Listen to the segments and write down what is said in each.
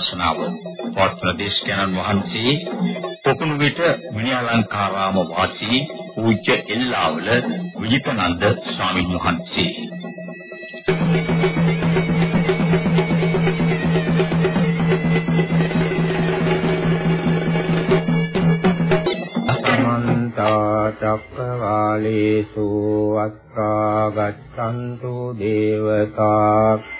ශාසනාව පවත්වන දේශකයන්න් වහන්සේ පොකුණු විට මිනිඅලංකාරාම වාසී පූජ්‍ය එල්ලාවල විජිතනන්ද ස්වාමීන් වහන්සේ. චක්කවාලේසු අත්‍රා ගච්ඡන්තු දේවතා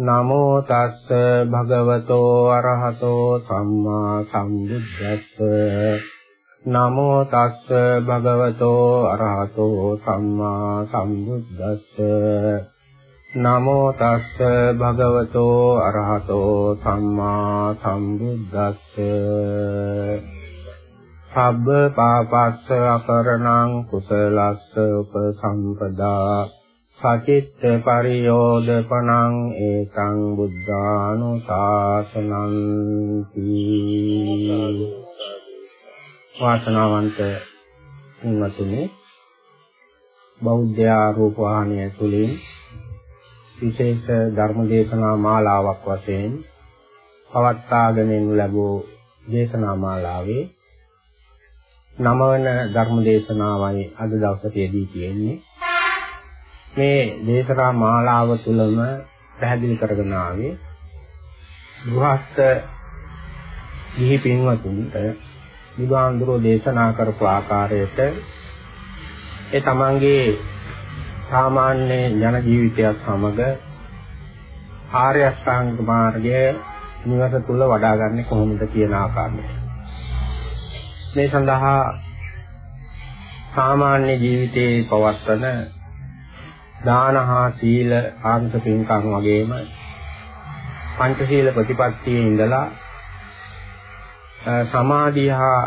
නමෝ තස්ස භගවතෝ අරහතෝ සම්මා සම්බුද්දස්ස. නමෝ තස්ස භගවතෝ අරහතෝ සම්මා සම්බුද්දස්ස. නමෝ තස්ස භගවතෝ අරහතෝ සම්මා සම්බුද්දස්ස. සබ්බ පාපස්ස අකරණං කුසලස්ස උපසම්පදා. සචිත්ත පරියෝදපණං ඒකං බුද්ධානුශාසනං වාසනාවන්ත හිමතුනි බෞද්ධ ආරූප වාහනය තුලින් විශේෂ ධර්ම දේශනා මාලාවක් වශයෙන් පවත්වාගෙන ලැබූ දේශනා මාලාවේ නමවන ධර්ම දේශනාවයි අද දවසේදී තියෙන්නේ. මේ දේශනා මාලාව තුළම පැහැදිලි කරගෙන ආවේ ගෘහස්ත ගිහි පින්වතුන්ට විවාන්දරෝ දේශනා කරපු ආකාරයට ඒ තමන්ගේ සාමාන්‍ය ජන ජීවිතයත් සමග ආර්ය අෂ්ටාංග මාර්ගය නිවස තුල වඩාගන්නේ කොහොමද කියන ආකාරයට මේ සඳහා සාමාන්‍ය ජීවිතයේ පවත්වන දාන හා සීල ආංශ පින්කම් වගේම පංචශීල ප්‍රතිපත්තියේ ඉඳලා සමාධිය හා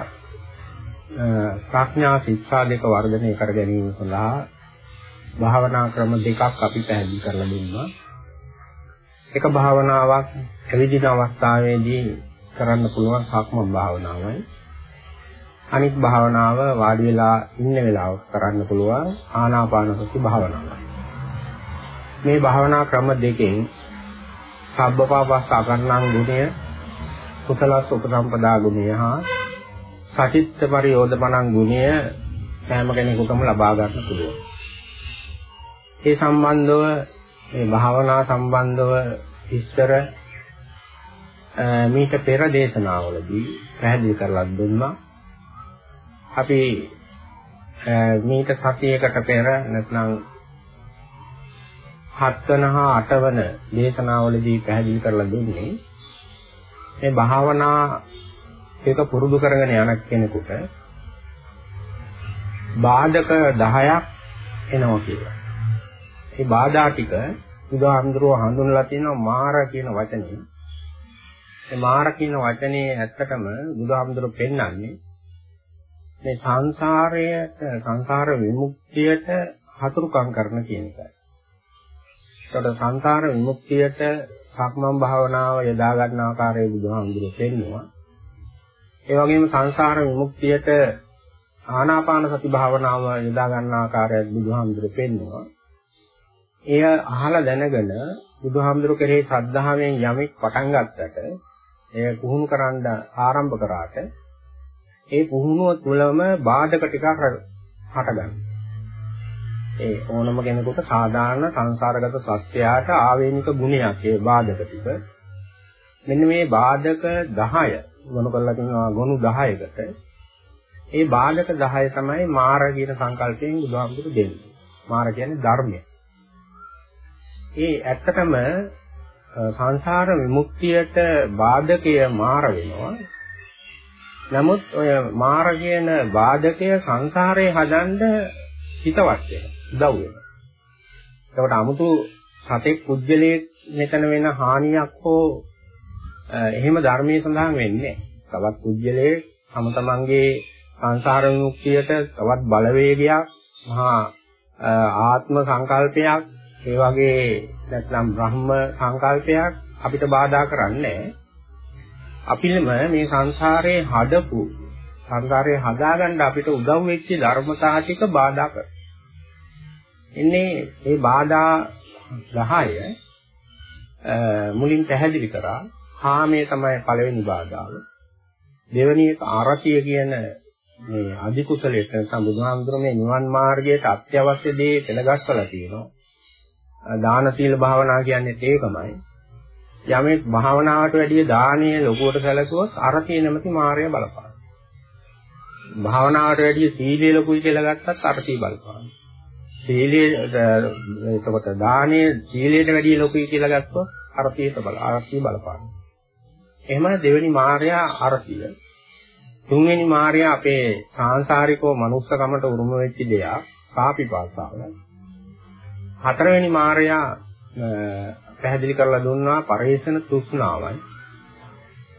ප්‍රඥා ශික්ෂා දෙක වර්ධනය කර ගැනීම සඳහා භාවනා ක්‍රම දෙකක් අපි පැහැදිලි කරලා දුන්නා. එක භාවනාවක් ඇවිදින අවස්ථාවේදී කරන්න පුළුවන් සක්මන් භාවනාවයි. අනිත් භාවනාව වාඩි වෙලා ඉන්න වෙලාවක කරන්න පුළුවන් ආනාපාන සති භාවනාව. මේ භාවනා ක්‍රම දෙකෙන් සබ්බපාපස් අකරණං ගුණය කුසලස් උපසම්පදා ගුණය හා සචිත්ත පරියෝධපණං ගුණය සෑම කෙනෙකුටම ලබා ගන්න පුළුවන්. ඒ සම්බන්ධව මේ භාවනා සම්බන්ධව විස්තර මීට පෙර දේශනාවලදී පැහැදිලි කරලා දුන්නා. අපි මීට සතියකට පෙර නැත්නම් හත්වන හා අටවන දේශනාවලදී පැහැදිලි කරලා දුන්නේ මේ භාවනා එක පුරුදු කරගෙන යන කෙනෙකුට බාධක 10ක් එනවා කියලා. මේ බාධා ටික බුදුහාමුදුරුවෝ හඳුන්වලා තියෙනවා මාර කියන වචනේ. මේ මාර කියන වචනේ ඇත්තටම බුදුහාමුදුරුවෝ පෙන්වන්නේ මේ සංසාරයට සංසාර විමුක්තියට හතුරුකම් කරන කියන එකයි. ඒකට සංසාර විමුක්තියට සක්මන් භාවනාව යොදා ගන්න ආකාරය බුදුහාමුදුරුවෝ පෙන්නවා. ඒ වගේම සංසාර විමුක්තියට ආනාපාන සති භාවනාව යොදා ගන්න ආකාරය බුදුහාමුදුරුවෝ පෙන්නවා. එය අහලා දැනගෙන බුදුහාමුදුරුවෝ කෙරෙහි ශ්‍රද්ධාවෙන් යමෙක් පටන් ගත්තට එය පුහුණු කරන්න ආරම්භ කරාට ඒ පුහුණුව තුළම බාධක ටිකක් හටගන්නවා. ඒ ඕනම කෙනෙකුට සාධාරණ සංසාරගත සත්‍යයට ආවේනික ගුණයක් ඒ බාධක ටික. මෙන්න මේ බාධක 10 මොන කරලා තියෙනවා ගොනු 10කට. ඒ බාධක 10 තමයි මාර කියන සංකල්පයෙන් බුදුහාමුදුරු දෙන්නේ. මාර කියන්නේ ධර්මය. ඒ ඇත්තටම සංසාර විමුක්තියට බාධකය මාර වෙනවා. නමුත් ඔය මාර කියන බාධකය සංසාරේ හදන්න හිතවත් වෙනවා. උදව් වෙනවා. ඒකට 아무තු සතෙක් කුජලයේ මෙතන වෙන හානියක් හෝ එහෙම ධර්මයේ සඳහන් වෙන්නේ නැහැ. තවත් කුජලයේ තම තමන්ගේ සංසාර විමුක්තියට තවත් බලවේගයක් මහා ආත්ම සංකල්පයක් ඒ වගේ නැත්නම් බ්‍රහ්ම සංකල්පයක් අපිට බාධා කරන්නේ අපිලම මේ සංසාරේ හදපු සංසාරේ හදාගන්න අපිට උදව් වෙච්ච ධර්මතා ටික බාධා කර. ඉන්නේ මේ බාධා 10 මුලින් පැහැදිලි කරා කාමයේ තමයි පළවෙනි බාධාව. දෙවෙනි එක ආරතිය කියන මේ අධිකුසලයට නැත්නම් බුදුහාමුදුර මේ නිවන් මාර්ගයට අත්‍යවශ්‍ය දේ පෙළගස්සලා තියෙනවා. දාන සීල භාවනා කියන්නේ ඒකමයි. යමෙක් භාවනාවට වැඩිය දානීය ලොකුවට සැලකුවොත් අරතිය නැමැති මායя බලපාන. භාවනාවට වැඩිය සීලය ලොකුයි කියලා ගත්තත් අරතිය බලපාන. සීලයේ එතකොට දානයේ සීලයට වැඩිය ලොකුයි කියලා ගත්තොත් අරතියට බල අරතිය බලපාන. එහෙම දෙවෙනි මාර්යා අරතිය. තුන්වෙනි මාර්යා අපේ සාංශාරිකව මනුස්සකමට උරුම වෙච්ච දෙයක් කාපිපාසාව. හතරවෙනි මාර්යා පැහැදිලි කරලා දුන්නා පරේෂණ තෘෂ්ණාවයි.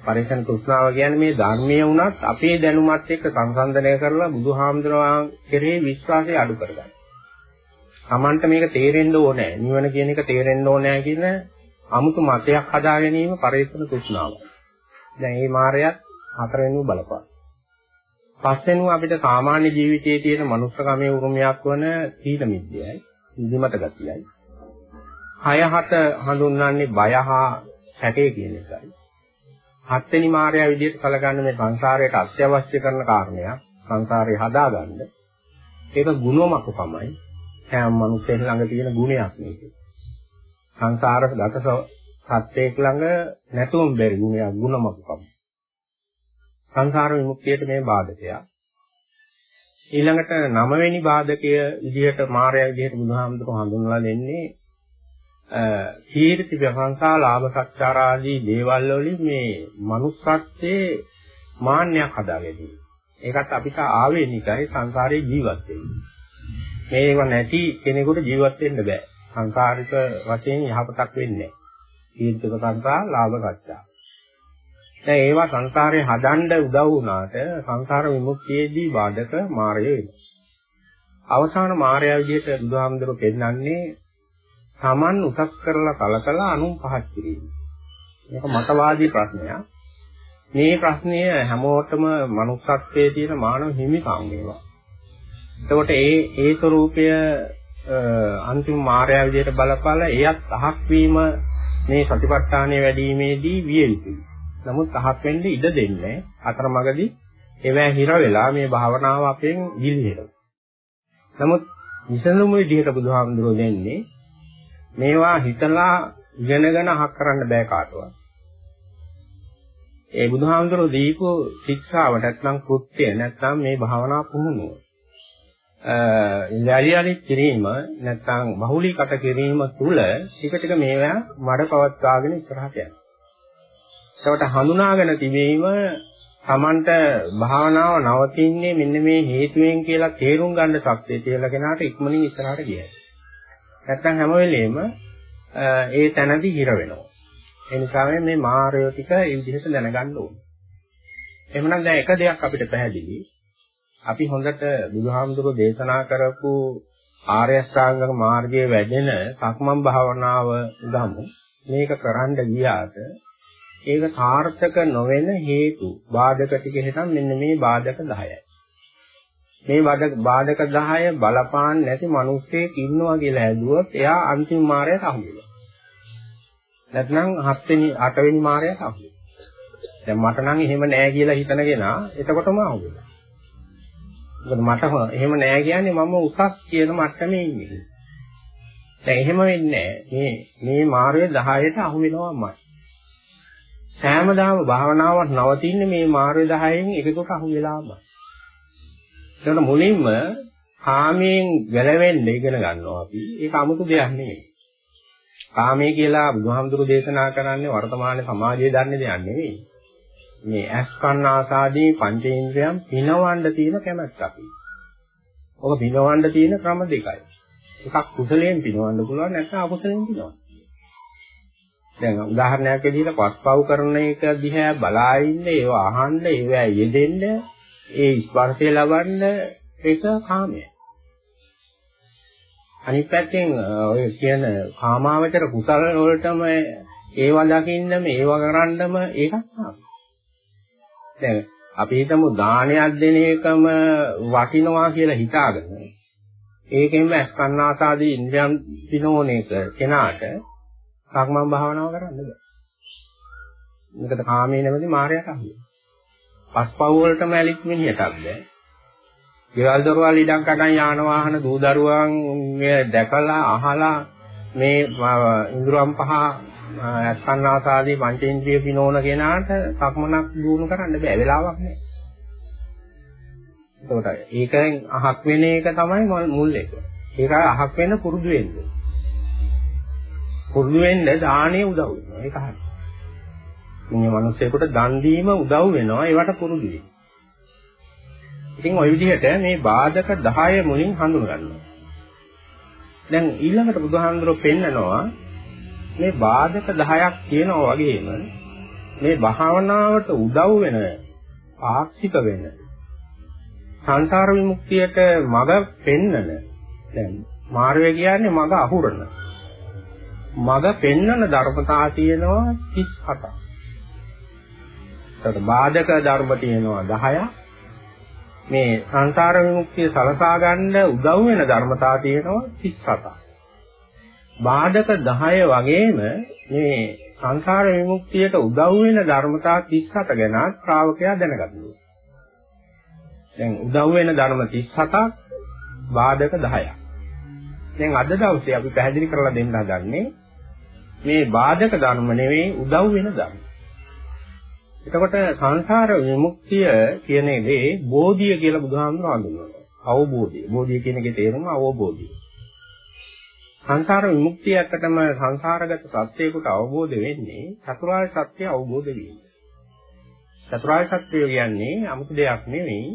පරේෂණ තෘෂ්ණාව කියන්නේ මේ ධර්මයේ උනත් අපේ දැනුමත් එක්ක සංසන්දනය කරලා බුදුහාමුදුරුවන් කෙරෙහි විශ්වාසය අඩු කරගන්න. Tamanට මේක තේරෙන්න ඕනේ. නිවන කියන එක තේරෙන්න ඕනේ කියන අමුතු මතයක් හදා ගැනීම පරේතන කුෂ්ණාව. දැන් මේ මායයත් හතරවෙනි බලපාන. පස්වෙනි අපිට සාමාන්‍ය ජීවිතයේ තියෙන මනුස්සකමේ උරුමයක් වන සීල මිද්දයයි, නිදිමත ගතියයි. හය හත හඳුන්වන්නේ බය හා සැකය කියන එකයි. හත්වෙනි මායя විදිහට කලගන්න මේ සංසාරයට අත්‍යවශ්‍ය කරන කාරණයක්. සංසාරේ හදාගන්න. ඒක ගුණමක තමයි. හැම මිනිස්සෙක් ළඟ තියෙන ගුණයක් මේක. සංසාරගත සත්‍යයක් ළඟ නැතුම් බැරි ගුණයක් ගුණමකපම. සංසාර විමුක්තියට මේ බාධකයක්. ඊළඟට නවවෙනි බාධකය විදිහට මායя විදිහට බුදුහාමුදුරුවෝ හඳුන්වලා දෙන්නේ කීර්ති ප්‍රශංසා ලාභ සත්කාර ආදී දේවල් වලින් මේ manussත්වයේ මාන්නයක් හදාගැනීම. ඒකත් අපිට ආවේනිකයි සංසාරේ ජීවත් වෙන්න. මේව නැති කෙනෙකුට ජීවත් වෙන්න බෑ. සංසාරික වශයෙන් යහපතක් වෙන්නේ නැහැ. කීර්ති ප්‍රශංසා ලාභ සත්කාර. දැන් ඒවා සංසාරේ හදන්න උදව් වුණාට සංසාර විමුක්තියේදී බාධක මායය වෙනවා. අවසාන මායя විදිහට බුදුහාමුදුරුවෝ පෙන්නන්නේ Taman උසස් කරලා කලකලා අනුන් පහත් කිරීම. මේක මතවාදී ප්‍රශ්නයක්. මේ ප්‍රශ්නය හැමෝටම මනුස්සත්වයේ තියෙන මානව හිමිකම් වේවා. එතකොට ඒ ඒ ස්වરૂපය අන්තිම මායя විදිහට බලපාල එයත් අහක් වීම මේ සතිපට්ඨානය වැඩිීමේදී විය යුතුයි. නමුත් අහක් වෙන්න ඉඩ දෙන්නේ අතරමඟදී ඒවැ හිර වෙලා මේ භාවනාව අපෙන් ගිලිහෙනවා. නමුත් විසඳුම විදිහට බුදුහාමුදුරුවෝ දෙන්නේ මේවා හිතලා ඉගෙනගෙන අහක් කරන්න බෑ කාටවත්. ඒ බුදුහාමුදුරුවෝ දීපු ශික්ෂාව නැත්නම් කෘත්‍ය නැත්නම් මේ භාවනා පුහුණුව. අ යලියලි කිරීම නැත්නම් බහුලීකට කිරීම තුල ටික ටික මේවා මඩ පවත්වාගෙන ඉස්සරහට යනවා. ඒකට හඳුනාගෙන තිබීම Tamanට භාවනාව නවතින්නේ මෙන්න මේ හේතුවෙන් කියලා තේරුම් ගන්න ශක්තිය කියලා කෙනාට ඉක්මනින් ඉස්සරහට ගියයි. නැත්නම් හැම වෙලෙම ඒ තැනදී හිර වෙනවා. ඒ නිසා මේ මායය ටික ඒ විදිහට දැනගන්න ඕනේ. එහෙනම් දැන් එක දෙයක් අපිට පැහැදිලි. අපි හොඳට බුදුහාමුදුරුවෝ දේශනා කරපු ආර්ය අෂ්ටාංගික මාර්ගයේ වැඩෙන සක්මන් භාවනාව ගමු. මේක කරන්න ගියාට ඒක සාර්ථක නොවන හේතු බාධක ටික හිතන් මෙන්න මේ බාධක 10යි. මේ බාධක 10 බලපාන්න නැති මිනිස්සෙක් ඉන්නවා කියලා හැදුවොත් එයා අන්තිම මාරයට අහු වෙනවා. නැත්නම් 7 වෙනි 8 වෙනි මාරයට අහු වෙනවා. දැන් මට නම් එහෙම නෑ කියලා හිතනගෙන එතකොටම අහු වෙනවා. මොකද මට එහෙම නෑ කියන්නේ මම උසස් කියන මට්ටමේ ඉන්නේ. දැන් එහෙම වෙන්නේ මේ මේ මාර්ගය 10ට අහු වෙනවාමයි. සෑමදාම භාවනාවක් නවතින්නේ මේ මාර්ගය 10න් එකකට අහු වෙලාමයි. ඒකට මුලින්ම කාමයෙන් ගැලවෙන්න ඉගෙන ගන්නවා අපි. ඒක 아무තු දෙයක් නෙමෙයි. කාමයේ කියලා බුදුහාමුදුරු දේශනා කරන්නේ වර්තමාන සමාජයේ දන්නේ දෙයක් නෙමෙයි. මේ ඇස් කන් ආසාදී පංචේන්ද්‍රයන් පිනවන්න තියෙන කැමැත්ත අපි. ඔක පිනවන්න තියෙන ක්‍රම දෙකයි. එකක් කුසලයෙන් පිනවන්න පුළුවන් නැත්නම් අකුසලයෙන් පිනවන්න. දැන් උදාහරණයක් විදිහට පස්පව් කරන එක දිහා බලා ඉන්න ඒව අහන්න ඒව යෙදෙන්න ඒ ස්පර්ශය ලබන්න ඒක කාමයයි. අනිත් පැත්තෙන් ඔය කියන කාමාවචර කුසල වලටම ඒවා දකින්නම ඒවා කරන්නම ඒකක් තමයි. දැන් අපි හිතමු දානයක් දෙන එකම වටිනවා කියලා හිතාගෙන ඒකෙන්ම අස්කන්නාසාදී ඉන්ද්‍රයන් දිනෝන එක කෙනාට සක්මන් භාවනාව කරන්න බෑ. මේකට කාමයේ නැමැති මායයට අහුවෙනවා. පස්පව් වලටම ඇලිත් මිනිහටත් බෑ. ගෙවල් දොරවල් ඉඩම් කඩම් යාන වාහන දූ දරුවන් දැකලා අහලා මේ ඉන්ද්‍රයන් පහ අස්කන්නාසාදී පංචේන්ද්‍රිය පිනෝන කෙනාට සක්මනක් දුණු කරන්න බෑ වෙලාවක් නෑ. එතකොට ඒකෙන් අහක් වෙන එක තමයි මුල් එක. ඒක අහක් වෙන පුරුදු වෙන්න. පුරුදු වෙන්න දාණය උදව් වෙනවා. ඒක හරි. මේ මිනිස්සෙකුට දන් දීම උදව් වෙනවා ඒවට පුරුදු වෙන්න. ඉතින් ওই විදිහට මේ බාධක 10 මුලින් හඳුනගන්නවා. දැන් ඊළඟට බුදුහාමුදුරුවෝ පෙන්නනවා මේ බාධක 10ක් තියෙනවා වගේම මේ භාවනාවට උදව් වෙන ආක්ෂික වෙන සංසාර විමුක්තියට මඟ පෙන්නන දැන් මාර්ගය කියන්නේ මඟ අහුරන මඟ පෙන්නන ධර්මතා තියෙනවා 37ක්. ඒකට බාධක ධර්ම තියෙනවා 10ක්. මේ සංසාර විමුක්තිය සලසා ගන්න උදව් වෙන ධර්මතා තියෙනවා 37ක්. බාධක 10 වගේම මේ සංසාර විමුක්තියට උදව් වෙන ධර්මතා 37 ගැන ශ්‍රාවකයා දැනගන්න ඕනේ. දැන් උදව් වෙන ධර්ම 37ක් බාධක 10ක්. දැන් අද දවසේ අපි පැහැදිලි කරලා දෙන්න හදන්නේ මේ බාධක ධර්ම නෙවෙයි උදව් වෙන ධර්ම. එතකොට සංසාර විමුක්තිය කියන දේ බෝධිය කියලා බුදුහාමුදුරුවෝ හඳුන්වනවා. අවබෝධය. බෝධිය කියන එකේ තේරුම අවබෝධය. සංසාර විමුක්තිය ඇත්තටම සංසාරගත සත්‍යයකට අවබෝධ වෙන්නේ චතුරාර්ය සත්‍ය අවබෝධ වීම. චතුරාර්ය සත්‍ය කියන්නේ 아무තු දෙයක් නෙවෙයි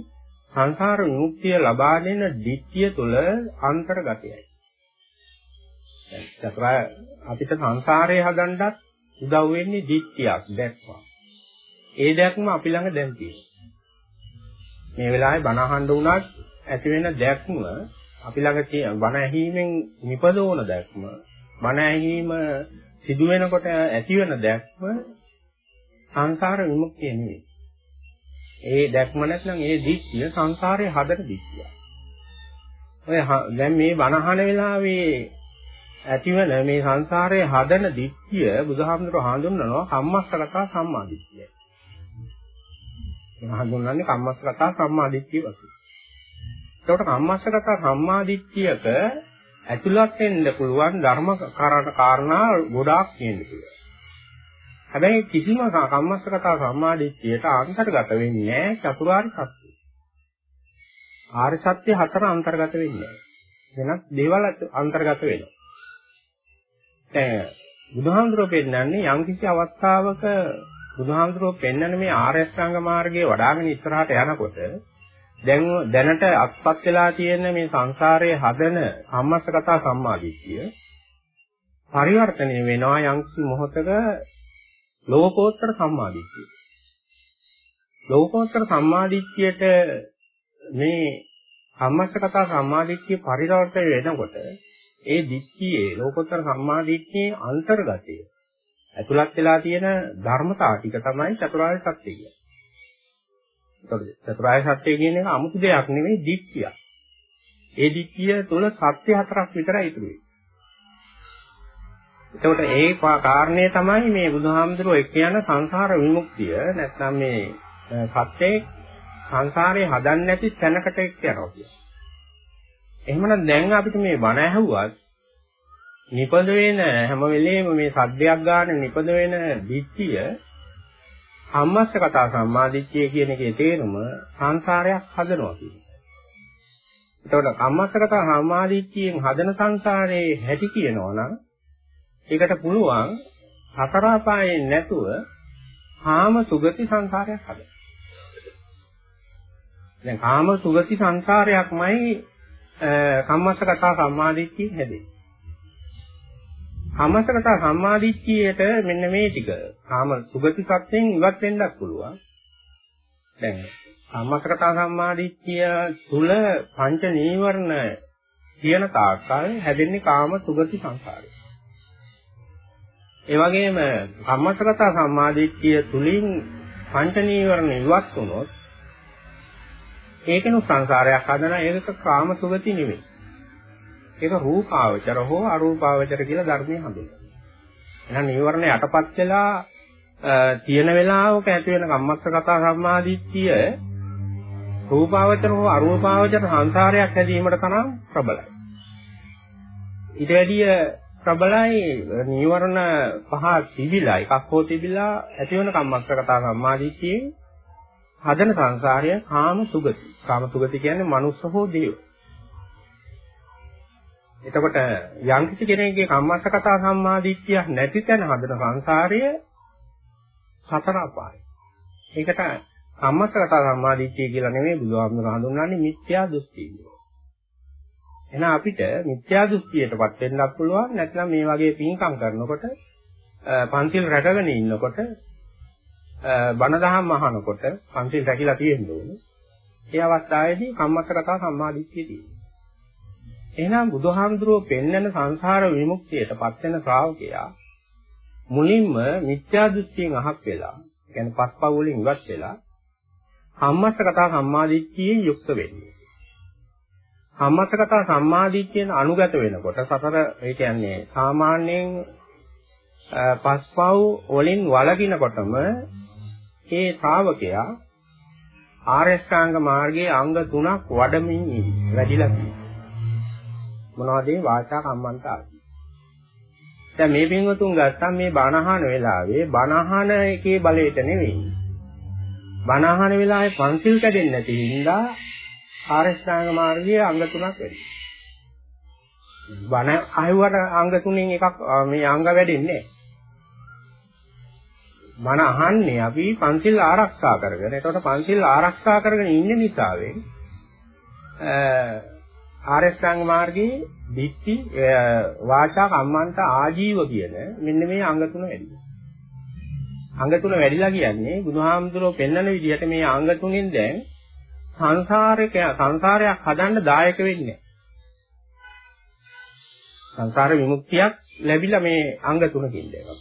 සංසාර විමුක්තිය ලබා දෙන ධිට්ඨිය තුළ අන්තර්ගතයයි. චතුරාර්ය අපිට සංසාරේ හදන්නත් උදව් වෙන්නේ ධිට්ඨියක් දැක්වා. ඒ දැක්ම අපි ළඟ දැන් තියෙනවා. මේ වෙලාවේ බණ අහන්න උනත් ඇති වෙන දැක්ම අපි ළඟ තියෙන බණ ඇහිීමෙන් නිපදවන දැක්ම බණ ඇහිීම සිදු වෙනකොට ඇති වෙන දැක්ම සංසාර විමුක්තිය නෙවෙයි. ඒ දැක්ම නැත්නම් ඒ දිට්ඨිය සංසාරේ හදන දිට්ඨිය. ඔය දැන් මේ වනහන වෙලාවේ ඇතිවන මේ සංසාරයේ හදන දිට්ඨිය බුදුහාමුදුරුවෝ හඳුන්වනවා කම්මස්සගතා සම්මාදිට්ඨිය. මේ හඳුන්වන්නේ කම්මස්සගතා සම්මාදිට්ඨිය වශයෙන්. ඒකට කම්මස්සගතා සම්මාදිට්ඨියක ඇතුළත් වෙන්න පුළුවන් ධර්ම කාරණා ගොඩාක් තියෙන්න පුළුවන්. හැබැයි කිසිම කම්මස්සගතා සම්මාදිට්ඨියට අන්තර්ගත වෙන්නේ නැහැ චතුරාර්ය සත්‍යය. ආර්ය සත්‍ය හතර අන්තර්ගත වෙන්නේ නැහැ. වෙනත් දේවල් අන්තර්ගත වෙනවා. දැන් බුදුහාමුදුරුවෝ පෙන්නන්නේ යම්කිසි අවස්ථාවක බුදුහාමුදුරුවෝ පෙන්නන මේ ආර්ය අෂ්ටාංග මාර්ගයේ වඩාගෙන ඉස්සරහට යනකොට දැන් දැනට අත්පත් වෙලා තියෙන මේ සංසාරයේ හදන සම්මස්සගතා සම්මාදිට්ඨිය පරිවර්තනය වෙනවා යම්කිසි මොහොතක ලෝකෝත්තර සම්මාදිට්ඨිය. ලෝකෝත්තර සම්මාදිට්ඨියට මේ සම්මස්සගතා සම්මාදිට්ඨිය පරිවර්තනය වෙනකොට ඒ දිට්ඨියේ ලෝකෝත්තර සම්මාදිට්ඨියේ අන්තර්ගතය ඇතුළත් වෙලා තියෙන ධර්මතා ටික තමයි චතුරාර්ය සත්‍ය කියන්නේ. චතුරාර්ය සත්‍ය කියන එක 아무තු දෙයක් නෙවෙයි දිට්ඨියක්. ඒ දිට්ඨිය තුළ සත්‍ය හතරක් විතරයි ඉතුරු වෙන්නේ. එතකොට ඒ කාරණේ තමයි මේ බුදුහාමුදුරුවෝ කියන සංසාර විමුක්තිය නැත්නම් මේ සත්‍යයේ සංසාරේ හදන්නේ නැති තැනකට එක්ක යනවා කියන්නේ. එහෙමනම් දැන් අපිට මේ බණ ඇහුවත් නිපද වෙන හැම වෙලේම මේ සද්දයක් ගන්න නිපද වෙන දිට්ඨිය සම්මස්ස කතා සම්මාදිට්ඨිය කියන එකේ තේරුම සංසාරයක් හදනවා කියන එක. එතකොට කම්මස්ස කතා සම්මාදිට්ඨියෙන් හදන සංසාරයේ හැටි කියනවා නම් ඒකට පුළුවන් හතර අපායෙන් නැතුව කාම සුගති සංසාරයක් හදන්න. දැන් කාම සුගති සංසාරයක්මයි කම්මස්ස කතා සම්මාදිට්ඨිය හැදෙන්නේ. කම්මස්ස කතා සම්මාදිට්ඨියට මෙන්න මේ ටික කාම සුගති සත්‍යයෙන් ඉවත් වෙන්නත් පුළුවන්. දැන් සම්මතකතා සම්මාදිට්ඨිය තුල පංච නීවරණ කියන තාක්කල් හැදෙන්නේ කාම සුගති සංසාරේ. ඒ වගේම සම්මතකතා සම්මාදිට්ඨිය තුලින් පංච නීවරණ ඉවත් වුණොත් ඒකෙනු සංසාරයක් හදන ඒක කාම සුගති නෙවෙයි. ඒක රූපාවචර හෝ අරූපාවචර කියලා ධර්මයේ හඳුන්වනවා. එහෙනම් නීවරණ යටපත් වෙලා තියෙන වෙලාවක ඇති වෙන කම්මස්ස කතා සම්මාදිට්ඨිය රූපාවචර හෝ අරූපාවචර සංසාරයක් හැදීමට තරම් ප්‍රබලයි. ඊට වැඩිය ප්‍රබලයි නීවරණ පහ තිබිලා එකක් හෝ තිබිලා ඇති වෙන කම්මස්ස කතා සම්මාදිට්ඨියේ හදන සංසාරය කාම සුගති. කාම සුගති කියන්නේ මනුස්ස හෝ දේව. එතකොට යම් කිසි කෙනෙක්ගේ කම්මස්ස කතා සම්මාදිට්ඨියක් නැති තැන හදන සංසාරය සතර අපායයි. ඒකට කම්මස්ස කතා සම්මාදිට්ඨිය කියලා නෙමෙයි බුදුහාමුදුරුවෝ හඳුන්වන්නේ මිත්‍යා දෘෂ්ටි කියලා. එහෙනම් අපිට මිත්‍යා දෘෂ්ටියටපත් වෙන්නත් පුළුවන් නැත්නම් මේ වගේ පින්කම් කරනකොට පන්තිල් රැකගෙන ඉන්නකොට බණ දහම් අහනකොට පන්සිල් රැකිලා තියෙන්න ඕනේ. ඒ අවස්ථාවේදී කම්මස්සකතා සම්මාදිට්ඨිය තියෙනවා. එහෙනම් බුදුහාමුදුරුවෝ පෙන්වන සංසාර විමුක්තියට පත් වෙන ශ්‍රාවකයා මුලින්ම මිත්‍යා දෘෂ්ටියෙන් අහක් වෙලා, කියන්නේ පස්පව් වලින් ඉවත් වෙලා කම්මස්සකතා සම්මාදිට්ඨියෙන් යුක්ත වෙන්නේ. කම්මස්සකතා සම්මාදිට්ඨියෙන් අනුගත වෙනකොට සතර ඒ කියන්නේ සාමාන්‍යයෙන් පස්පව් වලින් වළකිනකොටම ඒ ශ්‍රාවකයා ආර්යශ්‍රාංග මාර්ගයේ අංග තුනක් වඩමින් වැඩිලා තියෙනවා. මොනවද ඒ වාචා කම්මන්ත ආදී. දැන් මේ පින්වතුන් ගත්තම මේ බණහන වෙලාවේ බණහන එකේ බලයට නෙවෙයි. බණහන වෙලාවේ පන්සිල් කැඩෙන්නේ නැති හින්දා ආර්යශ්‍රාංග මාර්ගයේ අංග තුනක් වැඩි. බණ අහුවට අංග තුනෙන් එකක් මේ අංග වැඩෙන්නේ නැහැ. බණ අහන්නේ අපි පන්සිල් ආරක්ෂා කරගෙන. ඒකට පන්සිල් ආරක්ෂා කරගෙන ඉන්න නිසාවෙන් ආරස්ථාංග මාර්ගයේ දිට්ඨි වාචා කම්මන්ත ආජීව කියන මෙන්න මේ අංග තුන වැඩි. අංග තුන වැඩිලා කියන්නේ බුදුහාමුදුරුවෝ පෙන්වන විදිහට මේ අංග තුනෙන් දැන් සංසාරයක සංසාරයක් හදන්න දායක වෙන්නේ සංසාර විමුක්තියක් ලැබිලා මේ අංග තුනකින් දැන්.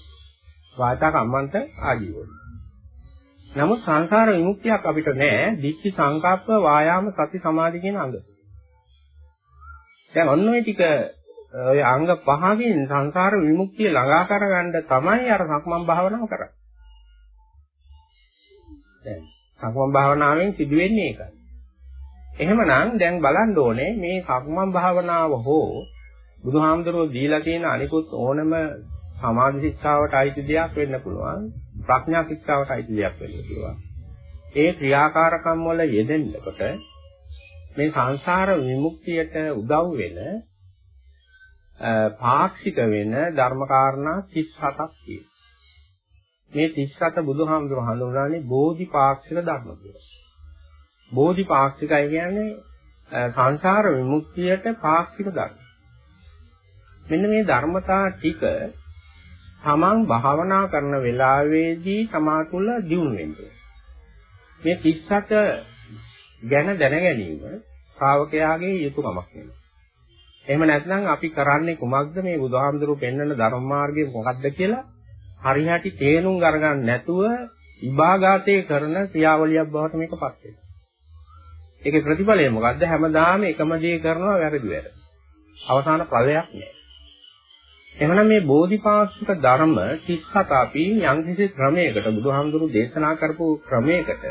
වාචා කම්මන්ත ආජීවය. නමුත් සංසාර විමුක්තියක් අපිට නැහැ. දික්ටි සංකප්ප වායාම සති සමාධි කියන අංග. දැන් ඔන්න ඔය ටික ඔය අංග පහකින් සංසාර විමුක්තිය ළඟා කරගන්න තමයි අර සක්මන් භාවනාව කරන්නේ. දැන් සක්මන් භාවනාවෙන් සිදුවෙන්නේ ඒකයි. එහෙමනම් දැන් බලන්න ඕනේ මේ සක්මන් භාවනාව හෝ බුදුහාමුදුරුවෝ දීලා තියෙන අනිකුත් ඕනම සමාධි ශික්ෂාවට අයිති දෙයක් වෙන්න පුළුවන්. ප්‍රඥා ශික්ෂාවට අයිති දෙයක් වෙන්න පුළුවන්. ඒ ක්‍රියාකාරකම් වල යෙදෙන්නකොට මේ සංසාර විමුක්තියට උදව් වෙන පාක්ෂික වෙන ධර්මකාරණා 37ක් තියෙනවා. මේ 37 බුදුහාමුදුර හඳුන්වන්නේ බෝධිපාක්ෂික ධර්ම කියලා. බෝධිපාක්ෂිකයි කියන්නේ සංසාර විමුක්තියට පාක්ෂික ධර්ම. මෙන්න මේ ධර්මතා ටික තමන් භාවනා කරන වෙලාවේදී තමා තුළ දියුණු වෙන්නේ. මේ 37 ගැන දැන ගැනීම ශ්‍රාවකයාගේ යුතුයකමක් වෙනවා. එහෙම නැත්නම් අපි කරන්නේ කුමක්ද මේ බුදුහාමුදුරුවෝ පෙන්වන ධර්ම මාර්ගය මොකක්ද කියලා හරියටි තේරුම් අරගන්න නැතුව විභාගාතේ කරන ක්‍රියාවලියක් බවට මේකපත් වෙනවා. ඒකේ ප්‍රතිඵලය මොකද්ද? හැමදාම එකම දේ කරනවා වැරදි වැරදි. අවසාන ඵලයක් නෑ. එහෙනම් මේ බෝධිපාක්ෂික ධර්ම 37 අපි යම්කිසි ක්‍රමයකට බුදුහාමුදුරු දේශනා කරපු ක්‍රමයකට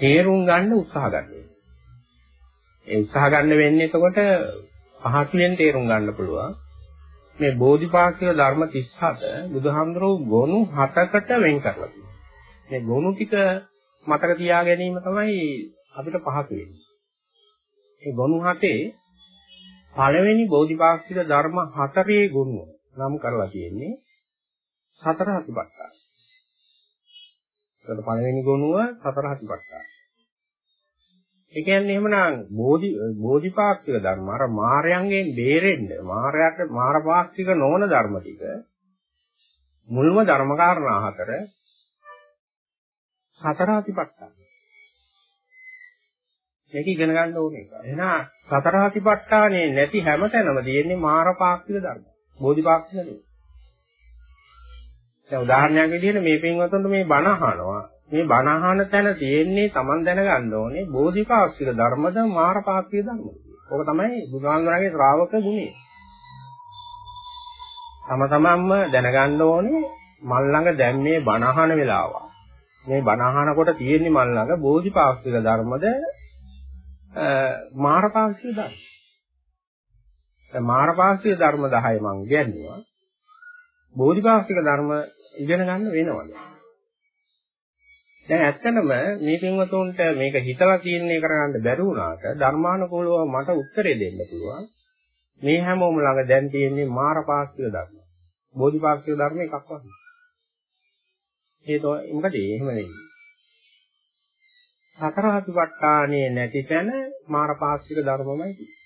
තේරුම් ගන්න උත්සාහ ගන්නවා. ඒ උත්සාහ ගන්න වෙන්නේ එතකොට පහසුවෙන් තේරුම් ගන්න පුළුවන්. මේ බෝධිපාක්ෂික ධර්ම 37 බුදුහාමුදුරු ගොනු 7කට වෙන් කරලා තියෙනවා. මේ ගොනු ටික මතක තියා ගැනීම තමයි අපිට පහසු වෙන්නේ. මේ ගොනු 7 පළවෙනි බෝධිපාක්ෂික ධර්ම හතරේ ගුණය නම් කරලා තියෙන්නේ සතර හතිපට්ඨාන. ඒකට පළවෙනි ගුණුව සතර හතිපට්ඨාන. ඒ කියන්නේ එහෙමනම් බෝධි බෝධිපාක්ෂික ධර්ම අර මායයන්ගෙන් බේරෙන්න මායයට මාරපාක්ෂික නොවන ධර්ම ටික මුල්ම ධර්ම කාරණා හතර සතර හතිපට්ඨාන. මේක ඉගෙන ගන්න ඕනේ. එහෙනම් සතර හතිපට්ඨානේ නැති හැමතැනම තියෙන්නේ මාරපාක්ෂික ධර්ම. බෝධිපාක්ෂික නෙවෙයි. දැන් උදාහරණයක් විදිහට මේ පින්වතුන්ට මේ බණ අහනවා. මේ බණ අහන තැන තියෙන්නේ Taman දැනගන්න ඕනේ බෝධිපාක්ෂික ධර්මද මාරපාක්ෂික ධර්මද. ඕක තමයි බුදුහාමුදුරන්ගේ ශ්‍රාවක ගුණය. තම තමන්ම දැනගන්න ඕනේ මල් ළඟ දැන් මේ බණ අහන වෙලාව. මේ බණ අහනකොට තියෙන්නේ මල් ළඟ බෝධිපාක්ෂික ධර්මද මාරපාක්ෂික ධර්ම. දැන් මාරපාක්ෂික ධර්ම 10 මම ඉගෙනුවා. බෝධිපාක්ෂික ධර්ම ඉගෙන ගන්න වෙනවද? දැන් ඇත්තටම මේ පින්වතුන්ට මේක හිතලා තීරණය කරගන්න බැරි වුණාට ධර්මානුකූලව මට උත්තරේ දෙන්න පුළුවන්. මේ හැමෝම ළඟ දැන් තියෙන්නේ මාරපාක්ෂික ධර්ම. බෝධිපාක්ෂික ධර්ම එකක් වගේ. ඒක මොකද එහෙම නෙවෙයි. සතර හතිපට්ඨානේ නැති තැන මාරපාක්ෂික ධර්මමයි තියෙන්නේ.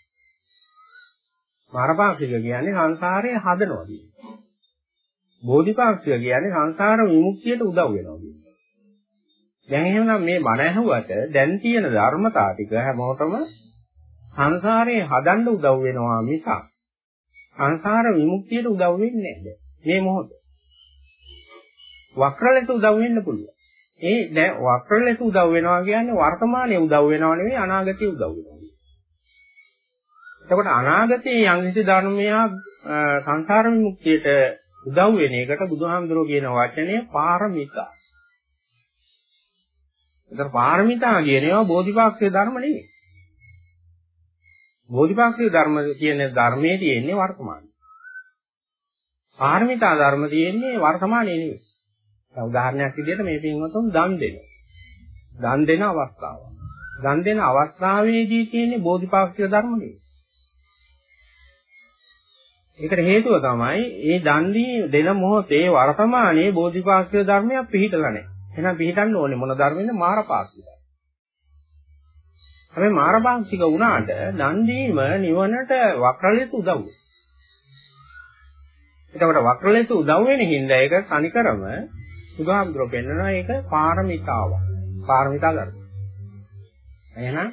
මාරපාක්ෂික කියන්නේ සංසාරයේ හදනවා කියන්නේ. බෝධිපාක්ෂික කියන්නේ සංසාර විමුක්තියට උදව් වෙනවා කියන්නේ. දැන් එහෙනම් මේ බණ ඇහුවට දැන් තියෙන ධර්මතා ටික හැමෝටම සංසාරයේ හදන්න උදව් වෙනවා මිසක් සංසාර විමුක්තියට උදව් වෙන්නේ නැහැ. මේ මොහොත. වක්‍රලෙට උදව් වෙන්න පුළුවන්. ඒ දැන් වක්‍රලෙට උදව් වෙනවා කියන්නේ වර්තමානයේ උදව් වෙනව නෙවෙයි අනාගතයේ උදව් වෙනවා. එතකොට අනාගතයේ යම්කිසි ධර්මයක් සංසාර විමුක්තියට උදව් වෙන එකට බුදුහාමුදුරුවෝ කියන වචනය පාරමිතා. ඒතර පාරමිතා කියනවා බෝධිපාක්ෂික ධර්ම නෙවෙයි. බෝධිපාක්ෂික ධර්ම කියන ධර්මයේ තියෙන්නේ වර්තමානයේ. පාරමිතා ධර්ම තියෙන්නේ වර්තමානයේ නෙවෙයි. දැන් උදාහරණයක් විදිහට මේ පින්වතුන් දන් දෙනවා. දන් දෙන අවස්ථාව. දන් දෙන අවස්ථාවේදී තියෙන්නේ බෝධිපාක්ෂික ධර්ම නෙවෙයි. ඒකට හේතුව තමයි ඒ දන් දෙන මොහොතේ වර්තමානයේ බෝධිපාක්ෂික ධර්මයක් පිළිහිටලා නැහැ. එහෙනම් පිළිහිටන්න ඕනේ මොන ධර්මෙන්ද? මාරපාක්ෂික. හැබැයි මාරපාක්ෂික වුණාට දන් දීම නිවනට වක්‍රලෙස උදව් එතකොට වක්‍රලෙස උදව් වෙන හින්දා ඒක තනිකරම සුගාම්ද්‍රෝ පෙන්වනවා ඒක පාරමිතාවක්. පාරමිතා ධර්ම. එහෙනම්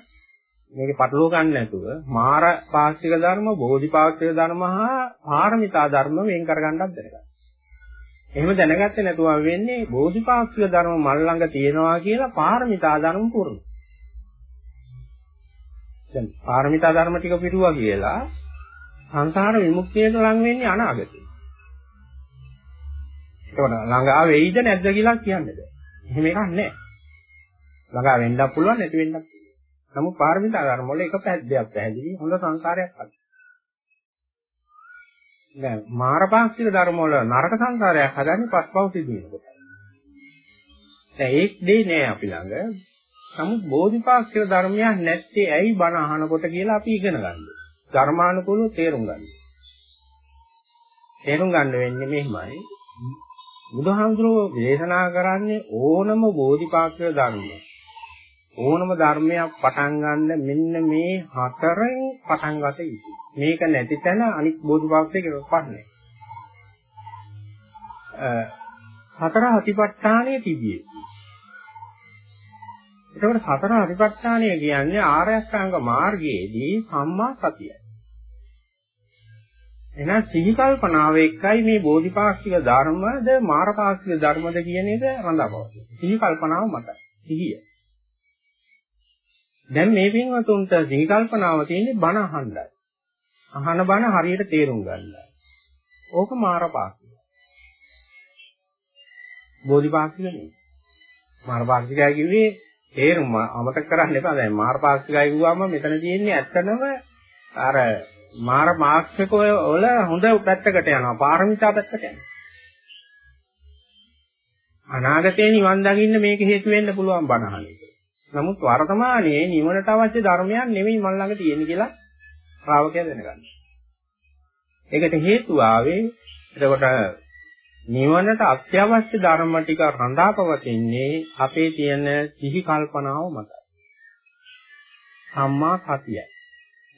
මේක පටලව ගන්න නැතුව මාර පාස්තික ධර්ම, බෝධිපාක්ෂික ධර්ම හා පාරමිතා ධර්ම වෙන් කරගන්නත් දැනගන්න. එහෙම දැනගත්තේ නැතුව වෙන්නේ බෝධිපාක්ෂික ධර්ම මල් ළඟ තියෙනවා කියලා පාරමිතා ධර්ම පුරුදු. දැන් පාරමිතා ධර්ම ටික පිරුවා කියලා සංසාර විමුක්තියට ලං වෙන්නේ අනාගතේ. ඒකට ළඟා වෙයිද නැද්ද කියලා කියන්න බෑ. එහෙම එකක් නැහැ. ළඟා වෙන්නත් පුළුවන් නැති වෙන්නත් පුළුවන්. නමුත් පාරමිතා ධර්ම වල එක පැද්දයක් පැහැදිලි හොඳ සංසාරයක් අද. දැන් මාරපාක්ෂික ධර්ම වල නරක සංසාරයක් හදන්නේ පස්පව් සිදු වෙනකොට. දැන් ඒක දෙේ නෑ අපි ළඟ. නමුත් බෝධිපාක්ෂික ධර්මයක් නැත්තේ ඇයි බණ අහනකොට කියලා අපි ඉගෙන ගන්න. ධර්මානුකූලව තේරුම් ගන්න. තේරුම් ගන්න වෙන්නේ මෙහිමයි. බුදුහාමුදුරුවෝ දේශනා කරන්නේ ඕනම බෝධිපාක්ෂික ධර්මයක්. ඕනම ධර්මයක් පටන් ගන්න මෙන්න මේ හතරෙන් පටන් ගත යුතුයි. මේක නැති තැන අනිත් බෝධිපාක්ෂික එකපන්නේ. හතර අතිපට්ඨානයේ තිබියේ. එතකොට සතර අතිපට්ඨානය කියන්නේ ආර්ය අෂ්ටාංග මාර්ගයේදී සම්මා සතියයි. එහෙනම් සිහි කල්පනාව එක්කයි මේ බෝධිපාක්ෂික ධර්මද මාරපාක්ෂික ධර්මද කියන එක රඳාපවතින. සිහි කල්පනාව මතයි. සිහිය. දැන් මේ පින්වතුන්ට සිහි කල්පනාව තියෙන්නේ බණ අහන්නයි. අහන බණ හරියට තේරුම් ගන්නයි. ඕක මාරපාක්ෂික. බෝධිපාක්ෂික නෙවෙයි. මාරපාක්ෂිකයි කිව්වේ තේරුම අමතක කරන්න එපා. දැන් මාරපාක්ෂිකයි කිව්වම මෙතන තියෙන්නේ ඇත්තනම අර මාර මාක්ෂක වල හොඳ පැත්තකට යනවා. පාරමිතා පැත්තට යනවා. අනාගතේ නිවන් දකින්න මේක හේතු වෙන්න පුළුවන් බණහන එක. නමුත් වර්තමානයේ නිවනට අවශ්‍ය ධර්මයක් නෙමෙයි මල් ළඟ තියෙන්නේ කියලා ශ්‍රාවකයා දැනගන්න. ඒකට හේතුව ආවේ එතකොට නිවනට අත්‍යවශ්‍ය ධර්ම ටික රඳාපවතින්නේ අපේ තියෙන සිහි කල්පනාව මතයි. සම්මා සතියයි.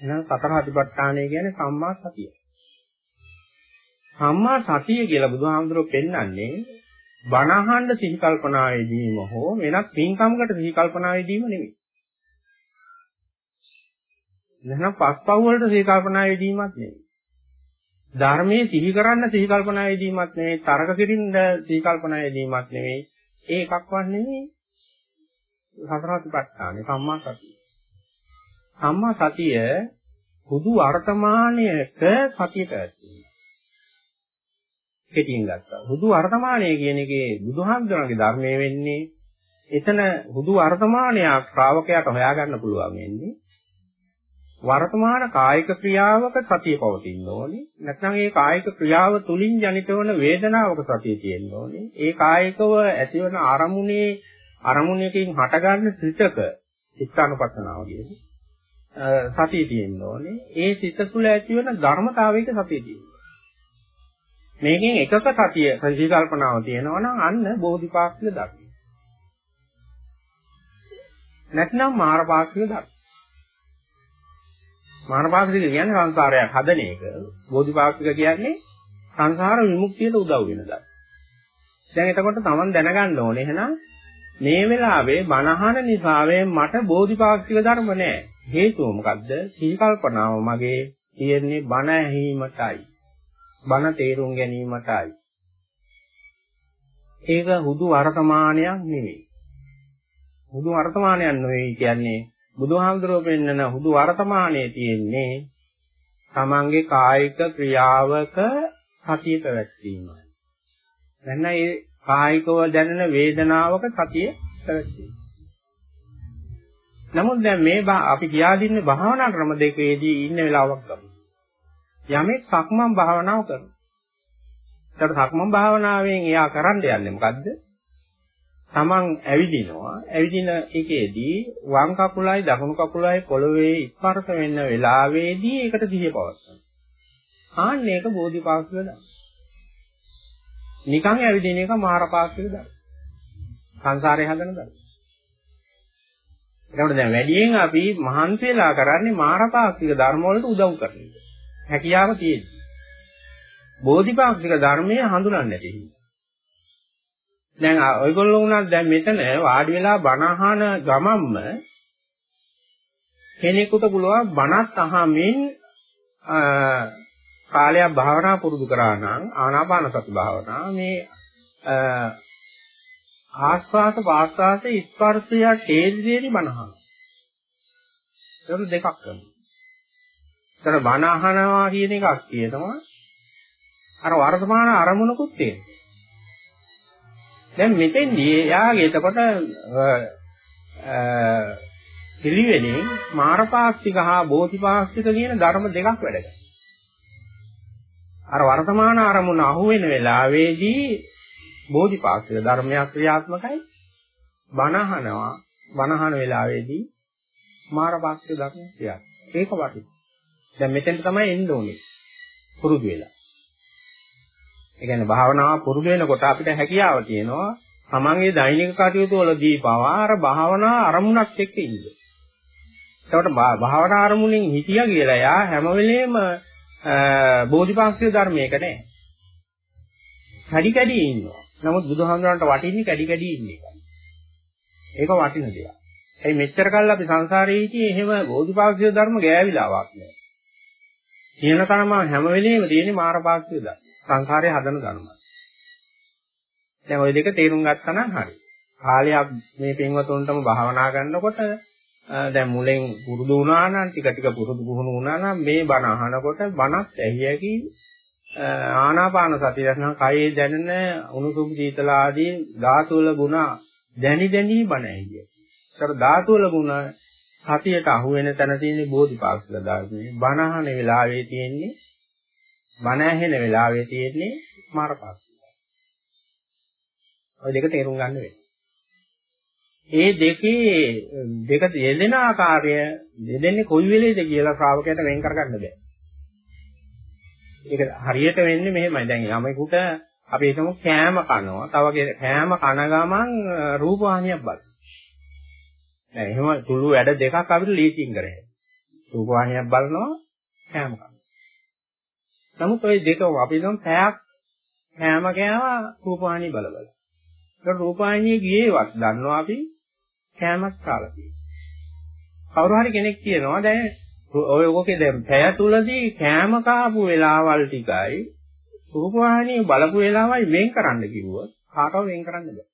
එහෙනම් සතර අධිපට්ඨානය කියන්නේ සම්මා සතිය. සම්මා සතිය කියලා බුදුහාමුදුරුවෝ පෙන්වන්නේ බණහඬ සිහි කල්පනාවේදීම හෝ වෙනත් පින්කමකට සිහි කල්පනාවේදීම නෙවෙයි. එහෙනම් පස්පව් වලට සිහි කල්පනා යෙදීමක් නෙවෙයි. ධර්මයේ සිහි කරන්න සිහි කල්පනා යෙදීමක් නෙවෙයි, තරක කිරින්න සිහි කල්පනා යෙදීමක් නෙවෙයි. ඒ එකක්වත් නෙවෙයි. සතරාතිපට්ඨානේ සම්මා සතිය. සම්මා සතිය හුදු වර්තමානයක සතිය පැවැත්වීම. කෙටියෙන් ගත්තා. හුදු වර්තමානය කියන එකේ බුදුහාමුදුරන්ගේ ධර්මයේ වෙන්නේ එතන හුදු වර්තමානයක් ශ්‍රාවකයාට හොයාගන්න පුළුවන් වෙන්නේ වර්තමාන කායික ක්‍රියාවක සතිය පවතින්න ඕනේ. නැත්නම් ඒ කායික ක්‍රියාව තුලින් ජනිත වන වේදනාවක සතිය තියෙන්න ඕනේ. ඒ කායිකව ඇතිවන අරමුණේ අරමුණකින් හටගන්න සිතක චිත්තානුපස්සනාව කියන්නේ. සතිය තියෙන්න ඕනේ. ඒ සිත තුළ ඇතිවන ධර්මතාවයක සතිය තියෙන්න. මේකෙන් එකක සතිය සංකල්පනාව තියෙනවා නම් අන්න බෝධිපාක්ෂික ධර්ම. නැත්නම් මාරපාක්ෂික ධර්ම. මානපාක්ෂික කියන්නේ සංසාරයක් හදන එක. බෝධිපාක්ෂික කියන්නේ සංසාර විමුක්තියට උදව් වෙන දා. දැන් එතකොට තමන් දැනගන්න ඕනේ එහෙනම් මේ වෙලාවේ බණහන නිසාවෙන් මට බෝධිපාක්ෂික ධර්ම නැහැ. හේතුව මොකද්ද? සිහි කල්පනාව මගේ තියෙන්නේ බණ ඇහිීමටයි. බණ තේරුම් ගැනීමටයි. ඒක හුදු වර්තමානයක් නෙවෙයි. හුදු වර්තමානයක් නෙවෙයි කියන්නේ බුදුහාමුදුරුවෝ පෙන්නන හුදු වර්තමානයේ තියෙන්නේ තමන්ගේ කායික ක්‍රියාවක සතිය පැවැත්වීමයි. දැන් ඒ කායිකව දැනෙන වේදනාවක සතිය පැවැත්වීම. නමුත් දැන් මේ අපි කියා දින්නේ භාවනා ක්‍රම දෙකේදී ඉන්න වෙලාවක් ගමු. යමෙක් සක්මන් භාවනාව කරනවා. ඒකට සක්මන් භාවනාවෙන් එයා කරන්න යන්නේ මොකද්ද? තමන් ඇවිදිනවා ඇවිදින එකේදී වම් කකුලයි දකුණු කකුලයි පොළවේ ස්පර්ශ වෙන්න වෙලාවේදී ඒකට සිහිය පවත්වනවා. ආන්න ඒක බෝධිපාක්ෂික දා. නිකන් ඇවිදින එක මාරපාක්ෂික දා. සංසාරේ හදන දා. ඒකට දැන් වැඩියෙන් අපි මහන්සි වෙලා කරන්නේ මාරපාක්ෂික ධර්ම වලට උදව් කරන එක. හැකියාව තියෙන්නේ. බෝධිපාක්ෂික ධර්මයේ හඳුනන්නේ නැති හින්දා. දැන් ඔයගොල්ලෝ උනත් දැන් මෙතන වාඩි වෙලා බණ අහන ගමම්ම කෙනෙකුට පුළුවන් බණත් අහමින් කාලයක් භාවනා පුරුදු කරා නම් ආනාපාන සති භාවනා මේ ආස්වාස පාස්වාස ස්පර්ශය තේජේනි බණහන. ඒක දෙකක් කරනවා. ඒතර බණ අහනවා කියන එකක් කියනවා අර වර්තමාන අරමුණකුත් තියෙනවා. දැන් මෙතෙන්දී එයාගේ එතකොට පිළිවෙලින් මාරපාක්ෂික හා බෝධිපාක්ෂික කියන ධර්ම දෙකක් වැඩ කරනවා. අර වර්තමාන අරමුණ අහු වෙන වෙලාවේදී බෝධිපාක්ෂික ධර්මයක් ක්‍රියාත්මකයි. බණහනවා බණහන වෙලාවේදී මාරපාක්ෂික ධර්ම ක්‍රියාත්මක. ඒක වටිනවා. දැන් මෙතෙන්ට තමයි එන්න ඕනේ. පුරුදු වෙලා. ඒ කියන්නේ භාවනාව පුරුදු වෙනකොට අපිට හැකියාව තියෙනවා තමන්ගේ දෛනික කටයුතු වලදී පවා අර භාවනා අරමුණක් එක්ක ඉන්න. ඒකට භාවනා අරමුණෙන් හිතියා කියලා යා හැම වෙලෙම බෝධිපාක්ෂික ධර්මයක නෑ. කැඩි කැඩි ඉන්නවා. නමුත් බුදුහාමුදුරන්ට වටින්නේ කැඩි කැඩි ඉන්න එක. ඒක වටින දෙයක්. ඒ මෙච්චර කල් අපි සංසාරේ හිටියේ එහෙම බෝධිපාක්ෂික ධර්ම ගෑවිලාවක් නෑ. කියන තරම හැම වෙලෙම තියෙන්නේ මාරපාක්ෂික ධර්ම. සංඛාරය හදන ධර්ම. දැන් ওই දෙක තේරුම් ගත්තා නම් හරි. කාලයක් මේ පින්වතුන්ටම භාවනා කරනකොට දැන් මුලෙන් පුරුදු වුණා නම් ටික ටික පුරුදු පුහුණු වුණා නම් මේ බණ අහනකොට බණත් ඇහියකි ආනාපාන සතිය රසන කයේ දැනෙන උණුසුම් සීතල ආදී ධාතු වල ගුණ දැනි දැනි බණ ඇහිය. ඒතර ධාතු වල ගුණ සතියට අහු වෙන තැන තියෙන බෝධිපාක්ෂික ධර්මයේ බණ අහන වෙලාවේ තියෙන්නේ බණ ඇහෙන වෙලාවේ තියෙන්නේ මාරපාක්ෂික. ඔය දෙක තේරුම් ගන්න වෙනවා. ඒ දෙකේ දෙක යෙදෙන ආකාරය දෙදෙන්නේ කොයි වෙලේද කියලා ශ්‍රාවකයට වෙන් කරගන්න බෑ. ඒක හරියට වෙන්නේ මෙහෙමයි. දැන් යමෙකුට අපි හිතමු කෑම කනවා. තව කෑම කන ගමන් රූපවාහිනියක් බලනවා. දැන් එහෙම සුළු වැඩ දෙකක් අපිට ලීචින් කරේ. රූපවාහිනියක් බලනවා කෑම කනවා. නමුත් ওই දෙකම අපි නම් පැයක් කෑම කෑවා රූපවාහිනිය බල බල. ඒක රූපවාහිනිය ගියේවත් දන්නවා අපි කෑමක් කාලා තියෙනවා. කවුරු හරි කෙනෙක් කියනවා දැන් ඔය ඔකේ දැන් පැය තුලදී කෑම කාපු වෙලාවල් ටිකයි රූපවාහිනිය බලපු වෙලාවයි වෙන් කරන්න කිව්වොත් කාටවත් වෙන් කරන්න බෑ.